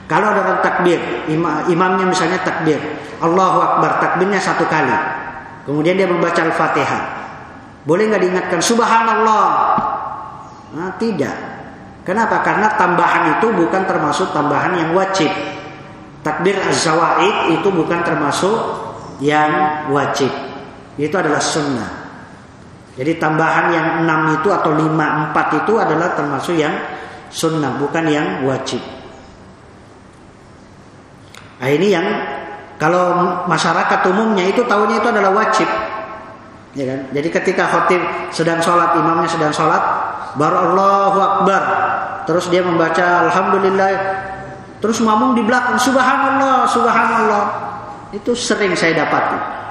Kalau ada orang takbir, imamnya misalnya takbir, Allahu Akbar, takbirnya satu kali. Kemudian dia membaca Al-Fatihah. Boleh nggak diingatkan Subhanallah? Nah, tidak. Kenapa? Karena tambahan itu bukan termasuk tambahan yang wajib. Takbir az-zawaid itu bukan termasuk yang wajib. Itu adalah sunnah. Jadi tambahan yang enam itu atau lima empat itu adalah termasuk yang sunnah, bukan yang wajib. Nah ini yang kalau masyarakat umumnya itu tahunya itu adalah wajib. Ya kan? Jadi ketika khotib sedang sholat, imamnya sedang sholat, baru Allahu Akbar. Terus dia membaca Alhamdulillah. Terus ngomong di belakang Subhanallah, Subhanallah. Itu sering saya dapati.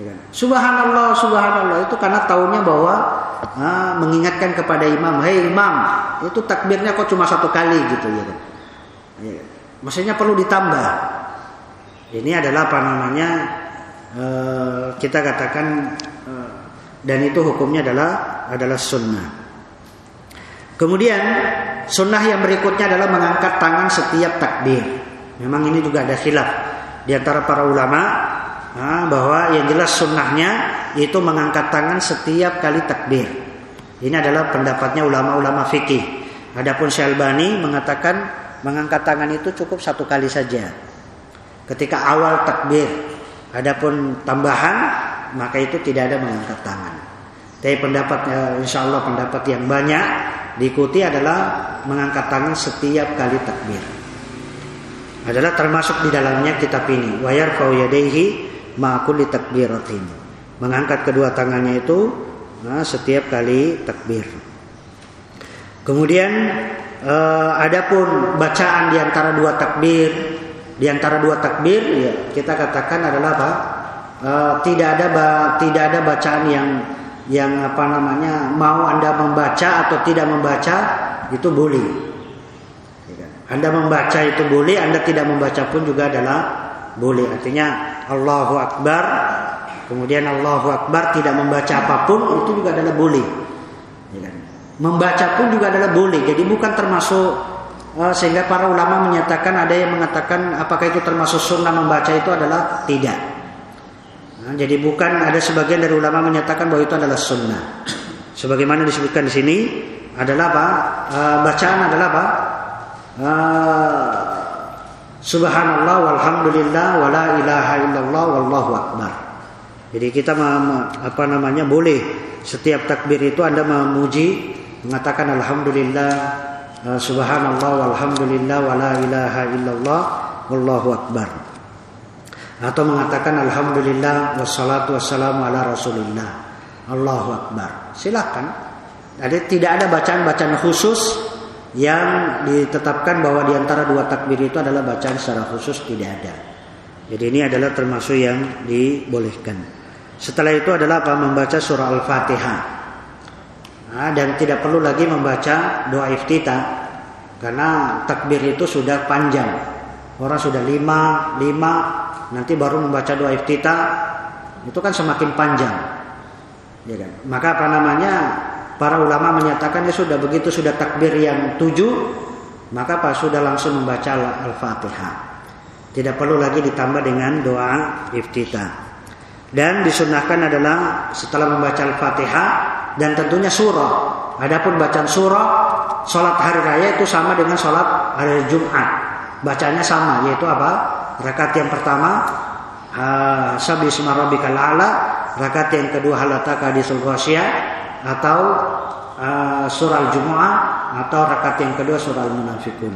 Ya kan? Subhanallah, subhanallah itu karena tahunya bahwa ah, mengingatkan kepada imam, hei imam, itu takbirnya kok cuma satu kali gitu ya kan. Ya. Maksudnya perlu ditambah. Ini adalah apa namanya uh, kita katakan uh, dan itu hukumnya adalah adalah sunnah. Kemudian sunnah yang berikutnya adalah mengangkat tangan setiap takbir. Memang ini juga ada khilaf di antara para ulama bahwa yang jelas sunnahnya itu mengangkat tangan setiap kali takbir. Ini adalah pendapatnya ulama-ulama fikih. Adapun Syalbani mengatakan mengangkat tangan itu cukup satu kali saja. Ketika awal takbir. Adapun tambahan maka itu tidak ada mengangkat tangan. Tapi pendapatnya insya Allah pendapat yang banyak diikuti adalah mengangkat tangan setiap kali takbir. Adalah termasuk di dalamnya kitab ini. Wayar yadaihi ma'kulli takbiratin. Mengangkat kedua tangannya itu nah, setiap kali takbir. Kemudian eh, adapun bacaan di antara dua takbir, di antara dua takbir ya kita katakan adalah apa? Eh, tidak ada tidak ada bacaan yang yang apa namanya mau anda membaca atau tidak membaca itu boleh. Anda membaca itu boleh, Anda tidak membaca pun juga adalah boleh. Artinya Allahu Akbar kemudian Allahu Akbar tidak membaca apa pun itu juga adalah boleh membaca pun juga adalah boleh jadi bukan termasuk uh, sehingga para ulama menyatakan ada yang mengatakan apakah itu termasuk sunnah membaca itu adalah tidak jadi bukan ada sebagian dari ulama menyatakan bahwa itu adalah sunnah. Sebagaimana disebutkan di sini adalah apa? E, bacaan adalah apa? E, Subhanallah walhamdulillah wala ilaha illallah wallahu akbar. Jadi kita apa namanya boleh setiap takbir itu Anda memuji mengatakan alhamdulillah uh, subhanallah walhamdulillah wala ilaha illallah wallahu akbar. Atau mengatakan alhamdulillah wassalatu wassalamu ala rasulillah. Allahu akbar. Silakan. Jadi tidak ada bacaan-bacaan khusus yang ditetapkan bahwa di antara dua takbir itu adalah bacaan secara khusus tidak ada. Jadi ini adalah termasuk yang dibolehkan. Setelah itu adalah apa? Membaca surah Al-Fatihah. Nah, dan tidak perlu lagi membaca doa iftitah karena takbir itu sudah panjang. Orang sudah lima, lima, nanti baru membaca doa iftitah itu kan semakin panjang. Ya kan? Maka apa namanya? Para ulama menyatakan ya sudah begitu sudah takbir yang tujuh, maka pas sudah langsung membaca Al-Fatihah. Tidak perlu lagi ditambah dengan doa iftitah. Dan disunahkan adalah setelah membaca Al-Fatihah dan tentunya surah. Adapun bacaan surah, sholat hari raya itu sama dengan sholat hari Jumat. Bacanya sama, yaitu apa? Rakaat yang pertama, Sabi Rabbikal A'la, rakaat yang kedua halataka di atau uh, surah Al-Jumu'ah atau rakaat yang kedua surah Al-Munafikun.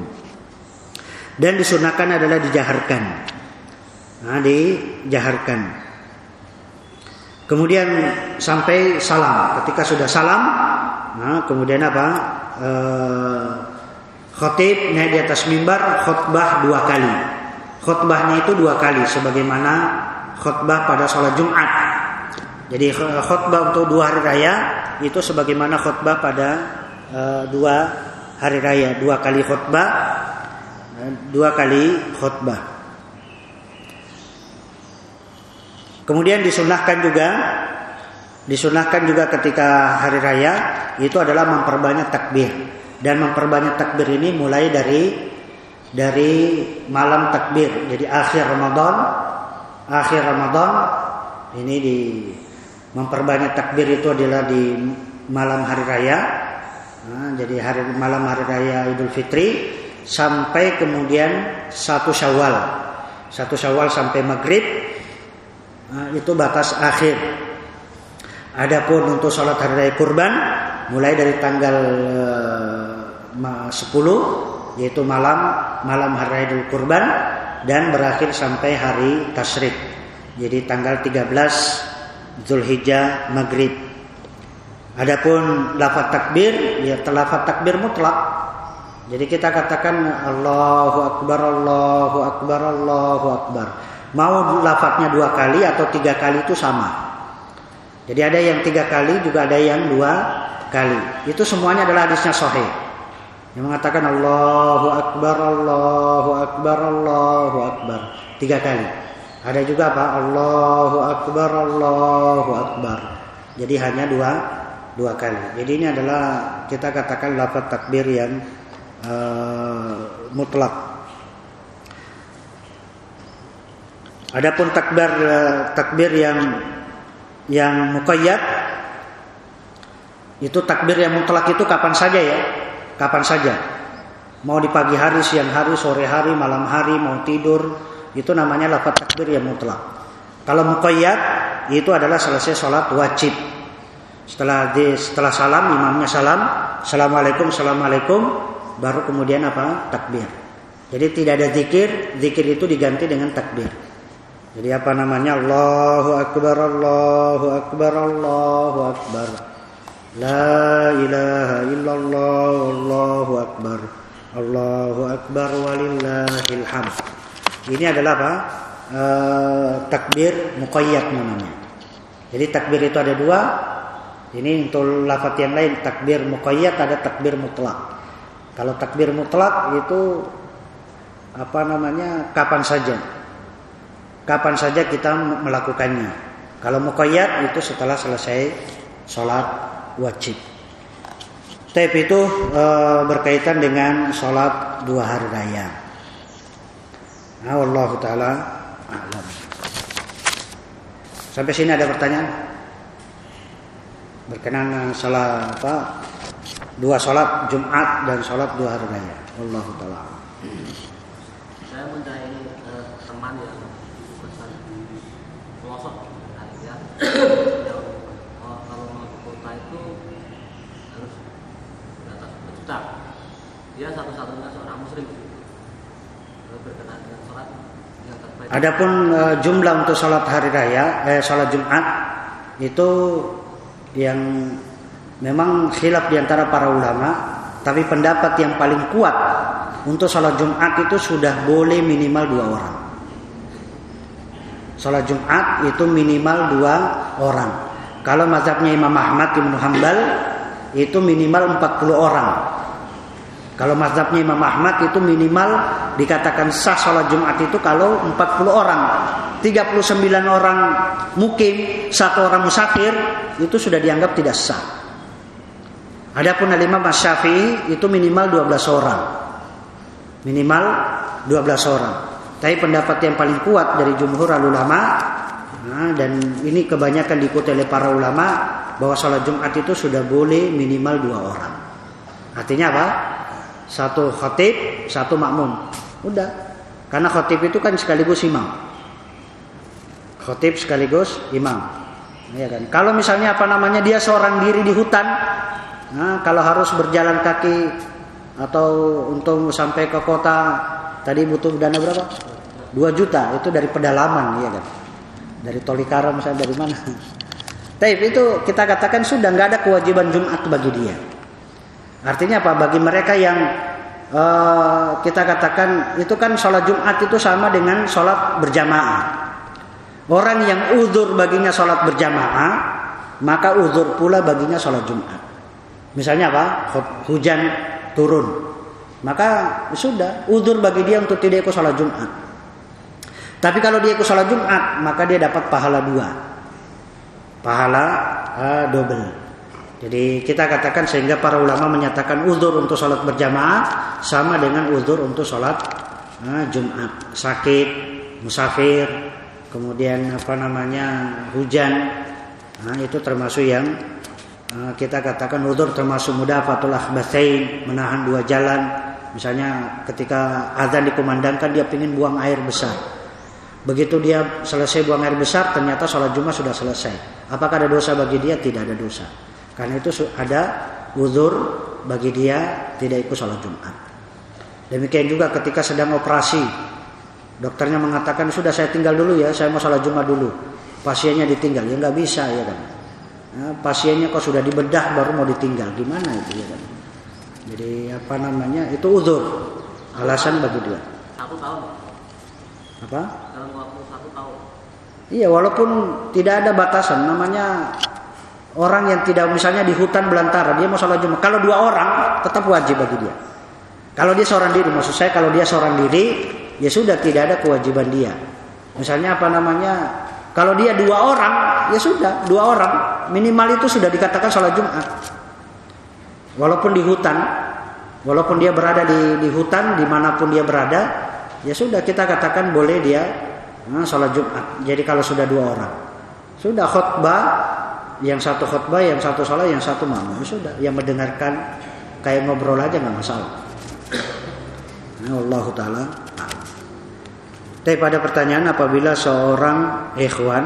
Dan disunahkan adalah dijaharkan. Nah, dijaharkan. Kemudian sampai salam. Ketika sudah salam, nah, kemudian apa? Uh, khotib naik di atas mimbar khutbah dua kali. Khutbahnya itu dua kali sebagaimana khutbah pada sholat Jumat. Jadi khutbah untuk dua hari raya itu sebagaimana khutbah pada uh, dua hari raya, dua kali khutbah, uh, dua kali khutbah. Kemudian disunahkan juga, disunahkan juga ketika hari raya itu adalah memperbanyak takbir dan memperbanyak takbir ini mulai dari dari malam takbir. Jadi akhir Ramadan, akhir Ramadan ini di memperbanyak takbir itu adalah di malam hari raya. Nah, jadi hari malam hari raya Idul Fitri sampai kemudian satu Syawal. Satu Syawal sampai maghrib nah, itu batas akhir. Adapun untuk sholat hari raya kurban mulai dari tanggal uh, eh, 10 yaitu malam malam hari raya Idul Kurban dan berakhir sampai hari Tasrik. Jadi tanggal 13 Zulhijjah Maghrib. Adapun lafaz takbir, ya lafaz takbir mutlak. Jadi kita katakan Allahu Akbar, Allahu Akbar, Allahu Akbar. Mau lafadznya dua kali atau tiga kali itu sama. Jadi ada yang tiga kali, juga ada yang dua kali. Itu semuanya adalah hadisnya sahih. Yang mengatakan Allahu Akbar, Allahu Akbar, Allahu Akbar. Tiga kali. Ada juga Pak Allahu Akbar Allahu Akbar. Jadi hanya dua dua kali. Jadi ini adalah kita katakan lafaz takbir yang uh, mutlak. Adapun takbir takbir yang yang muqayyad itu takbir yang mutlak itu kapan saja ya? Kapan saja. Mau di pagi hari, siang hari, sore hari, malam hari, mau tidur, itu namanya lafaz takbir yang mutlak. Kalau muqayyad itu adalah selesai sholat wajib. Setelah di, setelah salam imamnya salam, assalamualaikum, assalamualaikum, baru kemudian apa takbir. Jadi tidak ada zikir, zikir itu diganti dengan takbir. Jadi apa namanya Allahu akbar, Allahu akbar, Allahu akbar. La ilaha illallah, Allahu akbar. Allahu akbar walillahil hamd. Ini adalah apa? E, takbir muqayyad namanya. Jadi takbir itu ada dua. Ini untuk lafaz yang lain takbir muqayyad ada takbir mutlak. Kalau takbir mutlak itu apa namanya? kapan saja. Kapan saja kita melakukannya. Kalau muqayyad itu setelah selesai sholat wajib. Tapi itu e, berkaitan dengan sholat dua hari raya. Nah, Allah taala a'lam. Sampai sini ada pertanyaan? Berkenan salah apa? Dua sholat Jumat dan sholat dua hari raya. Allah taala. Saya mencari uh, teman yang pesan pelosok. yang oh, kalau mau ke kota itu harus datang berjuta. Dia satu-satunya seorang muslim. Lalu berkenan dengan sholat yang terbaik. Adapun uh, jumlah untuk sholat hari raya, eh, sholat Jumat itu yang memang khilaf di antara para ulama, tapi pendapat yang paling kuat untuk sholat Jumat itu sudah boleh minimal dua orang. Sholat Jumat itu minimal dua orang. Kalau mazhabnya Imam Ahmad Ibn Hanbal itu minimal 40 orang. Kalau mazhabnya Imam Ahmad itu minimal dikatakan sah sholat Jumat itu kalau 40 orang. 39 orang mukim, satu orang musafir itu sudah dianggap tidak sah. Adapun Imam Syafi'i itu minimal 12 orang. Minimal 12 orang. Tapi pendapat yang paling kuat dari jumhur ulama nah, dan ini kebanyakan diikuti oleh para ulama bahwa sholat Jumat itu sudah boleh minimal dua orang. Artinya apa? Satu khotib, satu makmum. Udah. Karena khotib itu kan sekaligus imam. Khotib sekaligus imam. Ya kan? Kalau misalnya apa namanya dia seorang diri di hutan, nah, kalau harus berjalan kaki atau untuk sampai ke kota tadi butuh dana berapa? 2 juta itu dari pedalaman ya kan. Dari Tolikara misalnya dari mana. Tapi itu kita katakan sudah nggak ada kewajiban Jumat bagi dia. Artinya apa? Bagi mereka yang uh, kita katakan itu kan sholat Jumat itu sama dengan sholat berjamaah. Orang yang uzur baginya sholat berjamaah, maka uzur pula baginya sholat Jumat. Misalnya apa? Hujan turun. Maka sudah uzur bagi dia untuk tidak ikut sholat Jumat. Tapi kalau dia ikut sholat Jumat, maka dia dapat pahala dua. Pahala uh, double. Jadi kita katakan sehingga para ulama menyatakan uzur untuk sholat berjamaah sama dengan uzur untuk sholat uh, Jumat. Sakit, musafir, kemudian apa namanya hujan, nah, itu termasuk yang uh, kita katakan uzur termasuk mudah fatulah basain menahan dua jalan. Misalnya ketika azan dikumandangkan dia ingin buang air besar. Begitu dia selesai buang air besar, ternyata sholat Jumat sudah selesai. Apakah ada dosa bagi dia? Tidak ada dosa. Karena itu ada uzur bagi dia tidak ikut sholat Jumat. Demikian juga ketika sedang operasi, dokternya mengatakan sudah saya tinggal dulu ya, saya mau sholat Jumat dulu. Pasiennya ditinggal, ya nggak bisa ya kan. Nah, pasiennya kok sudah dibedah baru mau ditinggal, gimana itu ya kan? Jadi apa namanya itu uzur, alasan bagi dia. Satu tahun. Apa? Dalam waktu satu tahun. Iya, walaupun tidak ada batasan, namanya orang yang tidak misalnya di hutan belantara, dia mau sholat Jumat. Kalau dua orang, tetap wajib bagi dia. Kalau dia seorang diri, maksud saya kalau dia seorang diri, ya sudah tidak ada kewajiban dia. Misalnya apa namanya? Kalau dia dua orang, ya sudah dua orang minimal itu sudah dikatakan sholat Jumat. Walaupun di hutan, walaupun dia berada di, di hutan di mana pun dia berada, ya sudah kita katakan boleh dia nah, sholat Jumat. Jadi kalau sudah dua orang, sudah khutbah, yang satu khutbah, yang satu sholat, yang satu makmum, ya sudah. Yang mendengarkan kayak ngobrol aja nggak masalah. Nah, Allah taala. Tapi pada pertanyaan apabila seorang ikhwan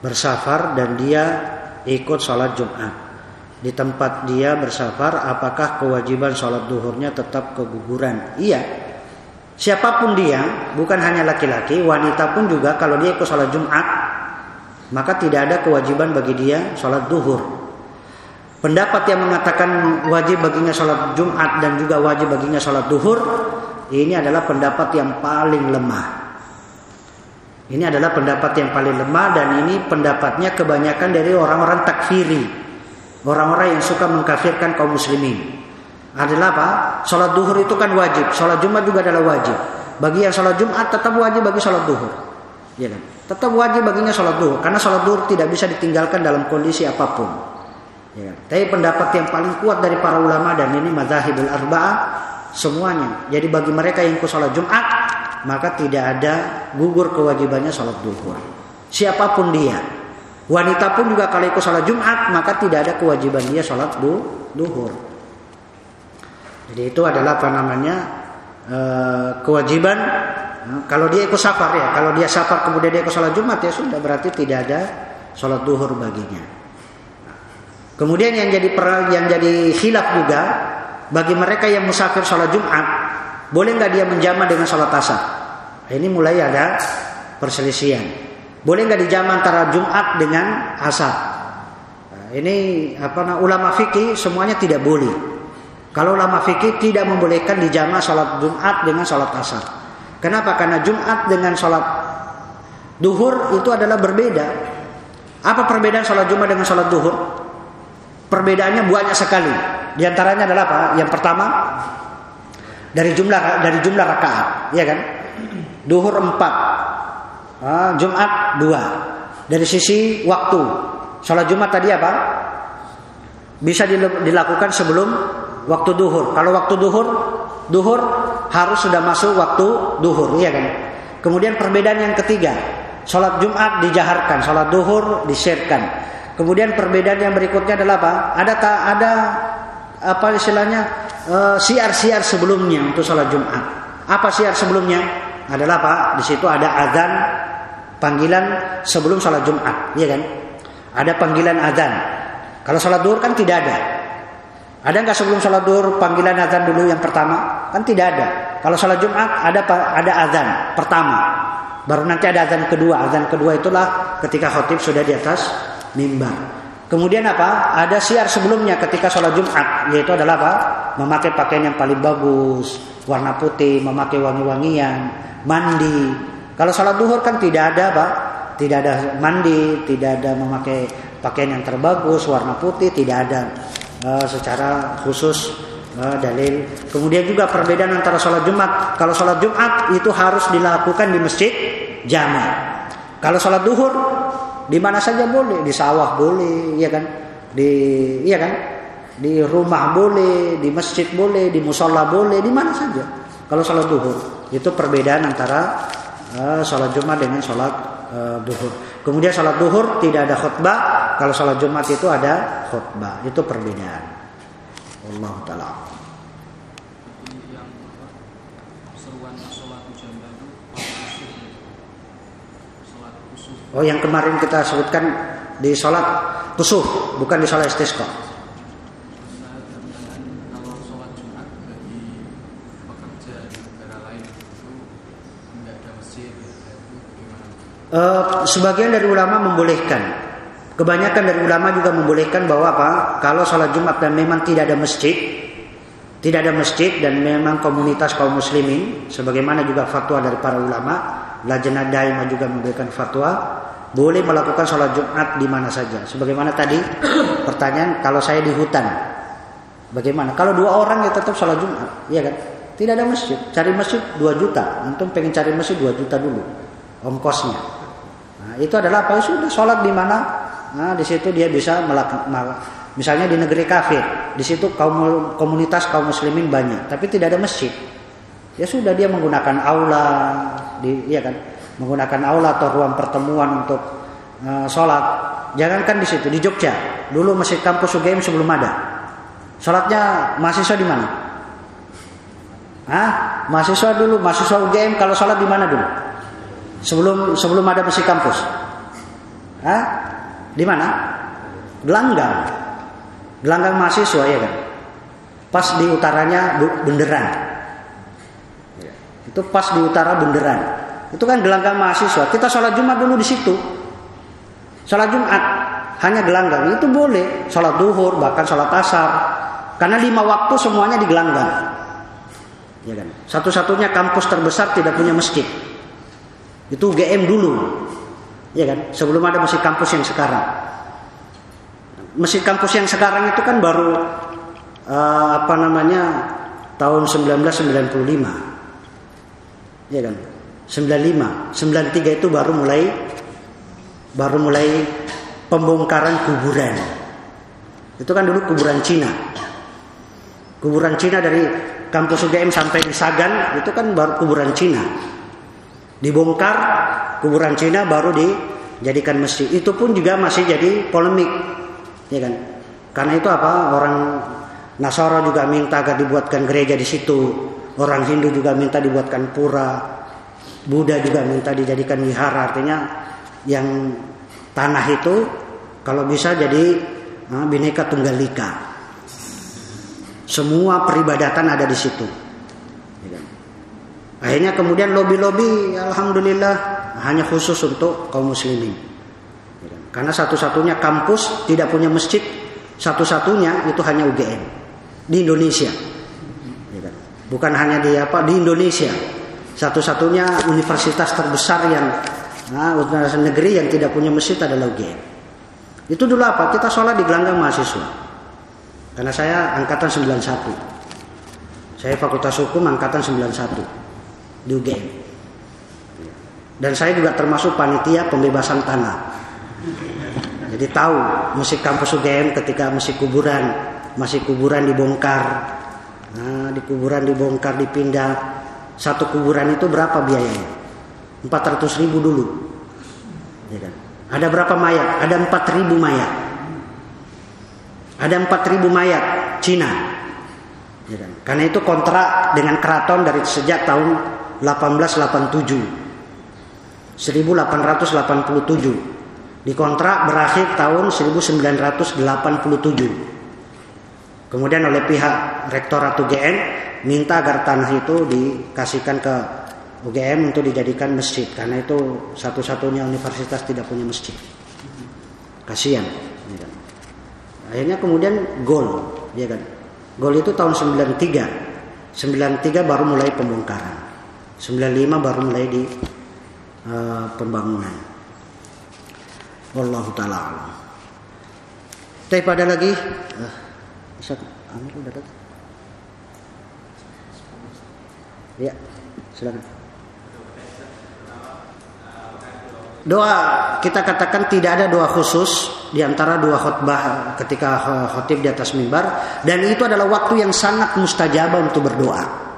bersafar dan dia ikut sholat Jumat di tempat dia bersafar, apakah kewajiban sholat duhurnya tetap keguguran? Iya. Siapa pun dia, bukan hanya laki-laki, wanita pun juga kalau dia ikut sholat Jumat, maka tidak ada kewajiban bagi dia sholat duhur. Pendapat yang mengatakan wajib baginya sholat Jumat dan juga wajib baginya sholat duhur, ini adalah pendapat yang paling lemah. Ini adalah pendapat yang paling lemah dan ini pendapatnya kebanyakan dari orang-orang takfiri. Orang-orang yang suka mengkafirkan kaum muslimin. Adalah apa? Sholat duhur itu kan wajib. Sholat Jumat juga adalah wajib. Bagi yang sholat Jumat tetap wajib bagi sholat duhur. Ya kan? Tetap wajib baginya sholat duhur. Karena sholat duhur tidak bisa ditinggalkan dalam kondisi apa pun. Ya kan? Tapi pendapat yang paling kuat dari para ulama dan ini mazhabul arba'ah semuanya. Jadi bagi mereka yang ikut sholat Jumat maka tidak ada gugur kewajibannya sholat duhur. Siapa pun dia. Wanita pun juga kalau ikut sholat Jumat maka tidak ada kewajiban dia sholat du, duhur. Jadi itu adalah apa namanya e, kewajiban kalau dia ikut safar ya. Kalau dia safar kemudian dia ikut sholat Jumat ya sudah berarti tidak ada sholat duhur baginya. Kemudian yang jadi yang jadi khilaf juga bagi mereka yang musafir sholat Jumat boleh nggak dia menjama dengan sholat asar? Ini mulai ada perselisihan. Boleh nggak dijama antara Jumat dengan Asar? Ini apa nah, ulama fikih semuanya tidak boleh. Kalau ulama fikih tidak membolehkan dijama sholat Jumat dengan sholat Asar. Kenapa? Karena Jumat dengan sholat duhur itu adalah berbeda. Apa perbedaan sholat Jumat dengan sholat duhur? Perbedaannya banyak sekali. Di antaranya adalah apa? Yang pertama dari jumlah dari jumlah rakaat, ya kan? Duhur empat, Ah, Jumat dua. Dari sisi waktu, sholat Jumat tadi apa? Bisa dilakukan sebelum waktu duhur. Kalau waktu duhur, duhur harus sudah masuk waktu duhur, iya kan? Kemudian perbedaan yang ketiga, sholat Jumat dijaharkan, sholat duhur diserkan. Kemudian perbedaan yang berikutnya adalah apa? Ada tak ada apa istilahnya uh, siar-siar sebelumnya untuk sholat Jumat. Apa siar sebelumnya? Adalah apa? Di situ ada azan Panggilan sebelum sholat Jumat, ya kan? Ada panggilan azan. Kalau sholat duhur kan tidak ada. Ada nggak sebelum sholat duhur panggilan azan dulu yang pertama? Kan tidak ada. Kalau sholat Jumat ada ada azan pertama. Baru nanti ada azan kedua. Azan kedua itulah ketika khotib sudah di atas mimbar. Kemudian apa? Ada siar sebelumnya ketika sholat Jumat, yaitu adalah apa? Memakai pakaian yang paling bagus, warna putih, memakai wangi-wangian, mandi, kalau sholat duhur kan tidak ada pak, tidak ada mandi, tidak ada memakai pakaian yang terbagus, warna putih, tidak ada uh, secara khusus uh, dalil. Kemudian juga perbedaan antara sholat Jumat. Kalau sholat Jumat itu harus dilakukan di masjid jamaah. Kalau sholat duhur di mana saja boleh, di sawah boleh, ya kan? Di iya kan? Di rumah boleh, di masjid boleh, di musola boleh, di mana saja. Kalau sholat duhur itu perbedaan antara uh, sholat Jumat dengan sholat uh, duhur. Kemudian sholat duhur tidak ada khutbah, kalau sholat Jumat itu ada khutbah. Itu perbedaan. Allah taala. Oh yang kemarin kita sebutkan di sholat kusuh, bukan di sholat istisqa. Uh, sebagian dari ulama membolehkan. Kebanyakan dari ulama juga membolehkan bahwa apa? Kalau sholat Jumat dan memang tidak ada masjid, tidak ada masjid dan memang komunitas kaum muslimin, sebagaimana juga fatwa dari para ulama, Lajnah Daimah juga memberikan fatwa, boleh melakukan sholat Jumat di mana saja. Sebagaimana tadi pertanyaan, kalau saya di hutan, bagaimana? Kalau dua orang ya tetap sholat Jumat, iya kan? Tidak ada masjid, cari masjid 2 juta, antum pengen cari masjid 2 juta dulu ongkosnya. Nah, itu adalah apa? Sudah sholat di mana? Nah, di situ dia bisa melakukan misalnya di negeri kafir, di situ kaum komunitas kaum muslimin banyak, tapi tidak ada masjid. Ya sudah dia menggunakan aula, di, ya kan, menggunakan aula atau ruang pertemuan untuk uh, sholat. Jangankan di situ, di Jogja, dulu masjid kampus UGM sebelum ada. Sholatnya mahasiswa di mana? Hah? Mahasiswa dulu, mahasiswa UGM kalau sholat di mana dulu? Sebelum sebelum ada besi kampus. Hah? Di mana? Gelanggang. Gelanggang mahasiswa ya kan. Pas di utaranya Benderan. Itu pas di utara Benderan. Itu kan gelanggang mahasiswa. Kita sholat Jumat dulu di situ. Sholat Jumat hanya gelanggang itu boleh. Sholat duhur bahkan sholat asar. Karena lima waktu semuanya di gelanggang. Ya kan. Satu-satunya kampus terbesar tidak punya masjid. Itu GM dulu. Ya kan? Sebelum ada masjid kampus yang sekarang. Masjid kampus yang sekarang itu kan baru uh, apa namanya? tahun 1995. Ya kan? 95, 93 itu baru mulai baru mulai pembongkaran kuburan. Itu kan dulu kuburan Cina. Kuburan Cina dari kampus UGM sampai di Sagan itu kan baru kuburan Cina. Dibongkar kuburan Cina baru di jadikan masjid. Itu pun juga masih jadi polemik, ya kan? Karena itu apa? Orang Nasara juga minta agar dibuatkan gereja di situ. Orang Hindu juga minta dibuatkan pura. Buddha juga minta dijadikan wihara. Artinya yang tanah itu kalau bisa jadi nah, bineka tunggal ika. Semua peribadatan ada di situ. Akhirnya kemudian lobi-lobi, alhamdulillah hanya khusus untuk kaum muslimin. Karena satu-satunya kampus tidak punya masjid, satu-satunya itu hanya UGM di Indonesia. Bukan hanya di apa di Indonesia, satu-satunya universitas terbesar yang nah, universitas negeri yang tidak punya masjid adalah UGM. Itu dulu apa? Kita sholat di gelanggang mahasiswa. Karena saya angkatan 91. Saya fakultas hukum angkatan 91 di UGM. Dan saya juga termasuk panitia pembebasan tanah. Jadi tahu musik kampus UGM ketika musik kuburan, masih kuburan dibongkar, nah, di kuburan dibongkar dipindah. Satu kuburan itu berapa biayanya? 400 ribu dulu. Ya kan? Ada berapa mayat? Ada 4 ribu mayat. Ada 4 ribu mayat Cina. Ya kan? Karena itu kontrak dengan keraton dari sejak tahun 1887 1887 dikontrak berakhir tahun 1987 kemudian oleh pihak rektorat UGM minta agar tanah itu dikasihkan ke UGM untuk dijadikan masjid karena itu satu-satunya universitas tidak punya masjid. Kasihan. Akhirnya kemudian gol ya kan? Gol itu tahun 93 93 baru mulai pembongkaran 95 baru mulai di uh, pembangunan. Wallahu taala. Tapi pada lagi uh, datang. Ya, silakan. Doa kita katakan tidak ada doa khusus di antara dua khutbah ketika khotib di atas mimbar dan itu adalah waktu yang sangat mustajab untuk berdoa.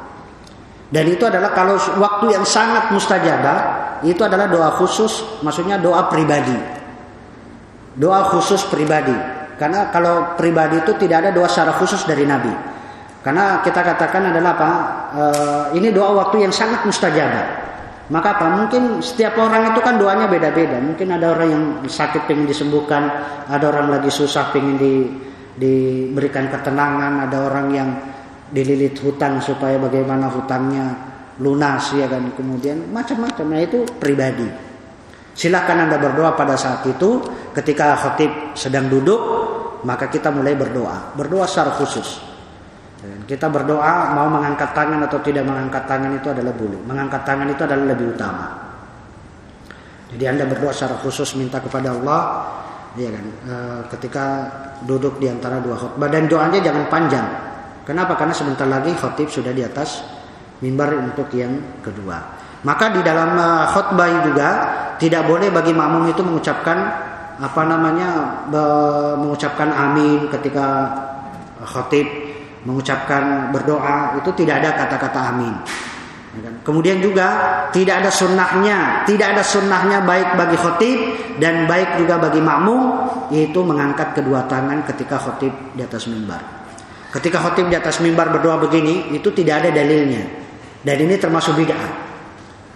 Dan itu adalah kalau waktu yang sangat mustajabah, itu adalah doa khusus, maksudnya doa pribadi. Doa khusus pribadi. Karena kalau pribadi itu tidak ada doa secara khusus dari Nabi. Karena kita katakan adalah apa? E, ini doa waktu yang sangat mustajabah. Maka apa? Mungkin setiap orang itu kan doanya beda-beda. Mungkin ada orang yang sakit ingin disembuhkan, ada orang lagi susah ingin di, diberikan ketenangan, ada orang yang dililit hutang supaya bagaimana hutangnya lunas ya kan? Kemudian macam-macam. Nah itu pribadi. Silakan anda berdoa pada saat itu. Ketika khotib sedang duduk maka kita mulai berdoa. Berdoa secara khusus. Kita berdoa mau mengangkat tangan atau tidak mengangkat tangan itu adalah boleh. Mengangkat tangan itu adalah lebih utama. Jadi anda berdoa secara khusus minta kepada Allah ya kan? E, ketika duduk di antara dua khutbah dan doanya jangan panjang Kenapa? Karena sebentar lagi khotib sudah di atas mimbar untuk yang kedua. Maka di dalam uh, khutbah juga tidak boleh bagi makmum itu mengucapkan apa namanya mengucapkan amin ketika khotib mengucapkan berdoa itu tidak ada kata-kata amin. Ya kan? Kemudian juga tidak ada sunnahnya, tidak ada sunnahnya baik bagi khotib dan baik juga bagi makmum yaitu mengangkat kedua tangan ketika khotib di atas mimbar. Ketika khotib di atas mimbar berdoa begini, itu tidak ada dalilnya. Dan ini termasuk bid'ah.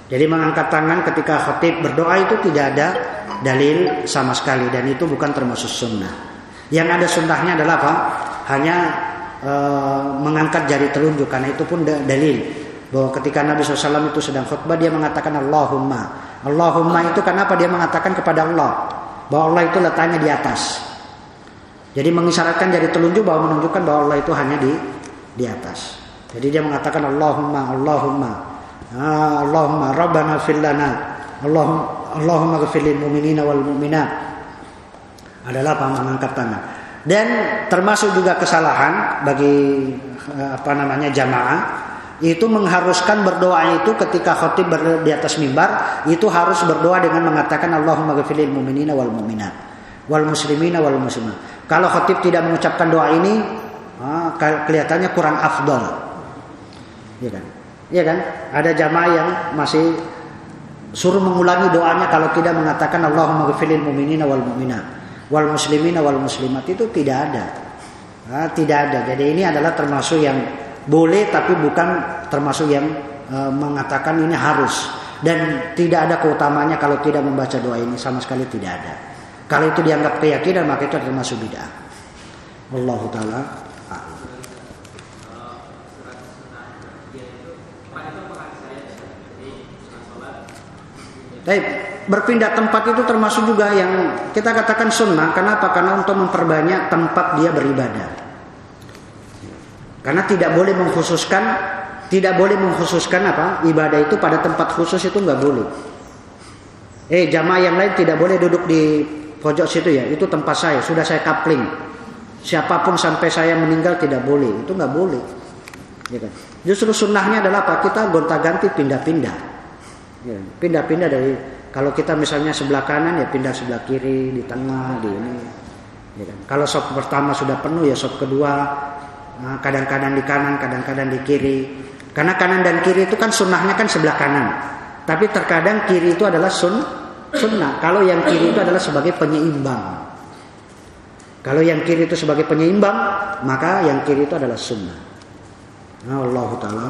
Jadi mengangkat tangan ketika khotib berdoa itu tidak ada dalil sama sekali dan itu bukan termasuk sunnah. Yang ada sunnahnya adalah apa? Hanya e, mengangkat jari telunjuk karena itu pun dalil bahwa ketika Nabi SAW itu sedang khutbah dia mengatakan Allahumma. Allahumma itu kenapa dia mengatakan kepada Allah bahwa Allah itu letaknya di atas. Jadi mengisyaratkan jari telunjuk bahwa menunjukkan bahwa Allah itu hanya di di atas. Jadi dia mengatakan Allahumma Allahumma ah, Allahumma Rabbana fil lana Allahumma Allahumma ghfir lil mu'minina wal mu'minat adalah mengangkat tangan. Dan termasuk juga kesalahan bagi eh, apa namanya jamaah itu mengharuskan berdoa itu ketika khotib di atas mimbar itu harus berdoa dengan mengatakan Allahumma ghfir lil mu'minina wal mu'minat wal muslimina wal muslimat. Kalau khotib tidak mengucapkan doa ini, ah, kelihatannya kurang afdol. Iya kan? Iya kan? Ada jamaah yang masih suruh mengulangi doanya kalau tidak mengatakan Allahumma ghfirlil mu'minina wal mu'minat wal muslimina wal muslimat itu tidak ada. Nah, tidak ada. Jadi ini adalah termasuk yang boleh tapi bukan termasuk yang e, mengatakan ini harus dan tidak ada keutamanya kalau tidak membaca doa ini sama sekali tidak ada. Kalau itu dianggap keyakinan maka itu termasuk bid'ah. Allah taala Baik, berpindah tempat itu termasuk juga yang kita katakan sunnah. Kenapa? Karena untuk memperbanyak tempat dia beribadah. Karena tidak boleh mengkhususkan, tidak boleh mengkhususkan apa ibadah itu pada tempat khusus itu nggak boleh. Eh jamaah yang lain tidak boleh duduk di pojok situ ya. Itu tempat saya, sudah saya kapling. Siapa pun sampai saya meninggal tidak boleh. Itu nggak boleh. Ya kan? Justru sunnahnya adalah apa? Kita gonta-ganti pindah-pindah. Ya, pindah-pindah dari kalau kita misalnya sebelah kanan ya pindah sebelah kiri, di tengah, di ini. Ya kan? Kalau sop pertama sudah penuh ya sop kedua nah, kadang-kadang di kanan, kadang-kadang di kiri. Karena kanan dan kiri itu kan sunnahnya kan sebelah kanan. Tapi terkadang kiri itu adalah sun, sunnah. Kalau yang kiri itu adalah sebagai penyeimbang. Kalau yang kiri itu sebagai penyeimbang, maka yang kiri itu adalah sunnah. Nah, Allah Taala.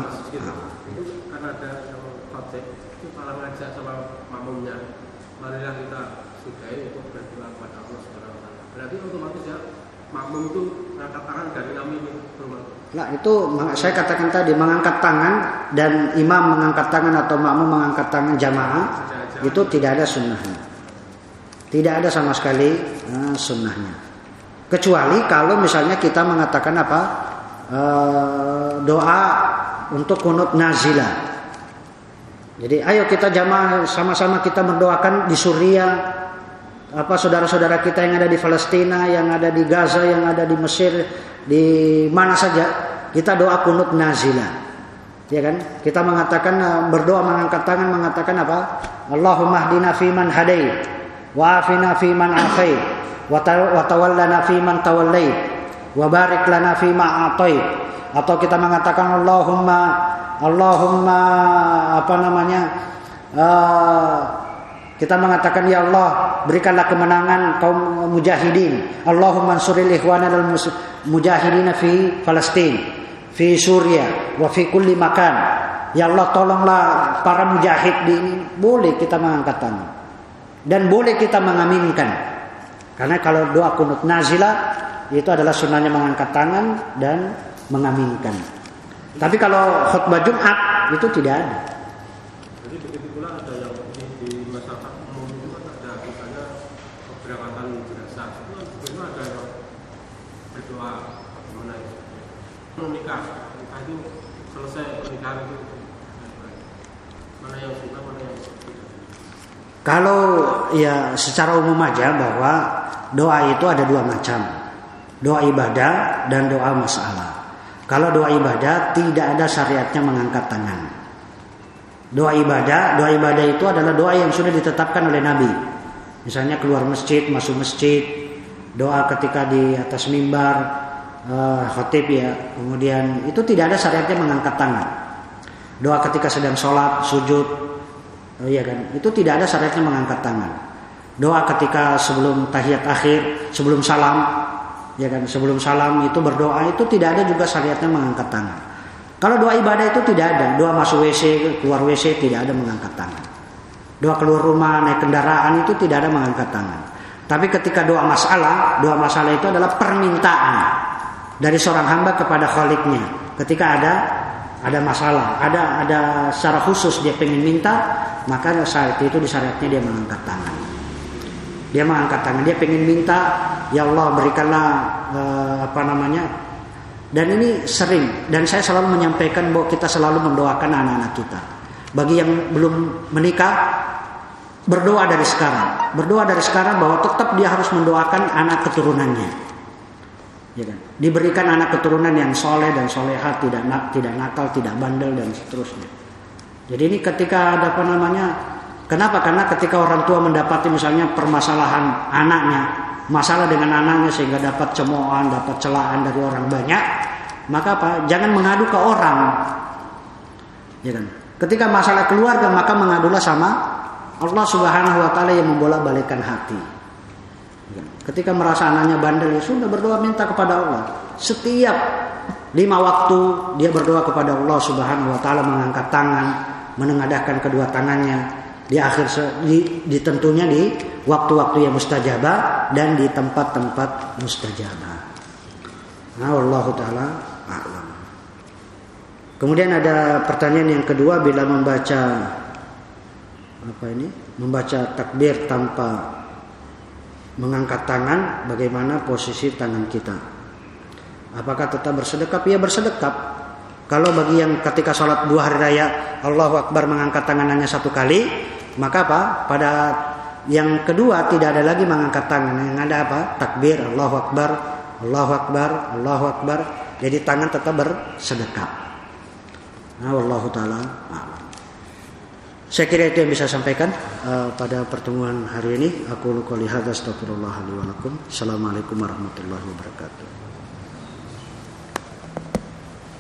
makmum itu mengangkat tangan dari kami Nah itu saya katakan tadi mengangkat tangan dan imam mengangkat tangan atau makmum mengangkat tangan jamaah itu tidak ada sunnahnya. Tidak ada sama sekali uh, sunnahnya. Kecuali kalau misalnya kita mengatakan apa uh, doa untuk kunut nazilah. Jadi ayo kita jamaah sama-sama kita mendoakan di Suriah apa saudara-saudara kita yang ada di Palestina, yang ada di Gaza, yang ada di Mesir, di mana saja, kita doa kunut nazila. Ya kan? Kita mengatakan eh, berdoa mengangkat tangan mengatakan apa? Allahumma hdina fiman hadait wa afina fiman afait wa tawallana fiman tawallait wa barik lana fima atait atau kita mengatakan Allahumma Allahumma apa namanya uh, kita mengatakan ya Allah berikanlah kemenangan kaum mujahidin. Allahumma ansuril ikhwana al mujahidin fi Palestin, fi Suria, wa fi kulli makan. Ya Allah tolonglah para mujahid di ini. Boleh kita mengangkat tangan. Dan boleh kita mengaminkan. Karena kalau doa kunut nazilah itu adalah sunnahnya mengangkat tangan dan mengaminkan. Tapi kalau khutbah Jumat itu tidak ada. Menikah nikah. Itu selesai pernikahan itu. Mana yang suka mana yang kalau ya secara umum aja bahwa doa itu ada dua macam. Doa ibadah dan doa masalah. Kalau doa ibadah tidak ada syariatnya mengangkat tangan. Doa ibadah doa ibadah itu adalah doa yang sudah ditetapkan oleh Nabi. Misalnya keluar masjid masuk masjid. Doa ketika di atas mimbar uh, khotib ya. Kemudian itu tidak ada syariatnya mengangkat tangan. Doa ketika sedang sholat, sujud, oh iya kan? Itu tidak ada syariatnya mengangkat tangan. Doa ketika sebelum tahiyat akhir, sebelum salam, ya kan? Sebelum salam itu berdoa itu tidak ada juga syariatnya mengangkat tangan. Kalau doa ibadah itu tidak ada. Doa masuk WC, keluar WC tidak ada mengangkat tangan. Doa keluar rumah, naik kendaraan itu tidak ada mengangkat tangan. Tapi ketika doa masalah, doa masalah itu adalah permintaan dari seorang hamba kepada khaliknya ketika ada ada masalah, ada ada secara khusus dia pengen minta, maka saat itu di syariatnya dia mengangkat tangan. Dia mengangkat tangan, dia pengen minta, ya Allah berikanlah eh, apa namanya. Dan ini sering dan saya selalu menyampaikan bahwa kita selalu mendoakan anak-anak kita. Bagi yang belum menikah, berdoa dari sekarang. Berdoa dari sekarang bahwa tetap dia harus mendoakan anak keturunannya ya kan? diberikan anak keturunan yang soleh dan soleha tidak nak, tidak nakal tidak bandel dan seterusnya. Jadi ini ketika ada apa namanya kenapa? Karena ketika orang tua mendapati misalnya permasalahan anaknya masalah dengan anaknya sehingga dapat cemoohan dapat celaan dari orang banyak maka apa? Jangan mengadu ke orang. Ya kan? Ketika masalah keluarga maka mengadulah sama Allah Subhanahu wa taala yang membolak-balikkan hati. Ketika merasa anaknya bandel ya sudah berdoa minta kepada Allah. Setiap lima waktu dia berdoa kepada Allah Subhanahu wa taala mengangkat tangan, menengadahkan kedua tangannya di akhir di, di tentunya di waktu-waktu yang mustajabah dan di tempat-tempat mustajabah. Nah, Allah taala a'lam. Kemudian ada pertanyaan yang kedua bila membaca apa ini? Membaca takbir tanpa mengangkat tangan, bagaimana posisi tangan kita? Apakah tetap bersedekap? Ya bersedekap. Kalau bagi yang ketika sholat dua hari raya Allahu Akbar mengangkat tangan hanya satu kali, maka apa? Pada yang kedua tidak ada lagi mengangkat tangan. Yang ada apa? Takbir Allahu Akbar, Allahu Akbar, Allahu Akbar. Jadi tangan tetap bersedekap. Nah, wallahu taala saya kira itu yang bisa sampaikan uh, pada pertemuan hari ini. Aku qouli hadza astagfirullah li wa Assalamualaikum warahmatullahi wabarakatuh.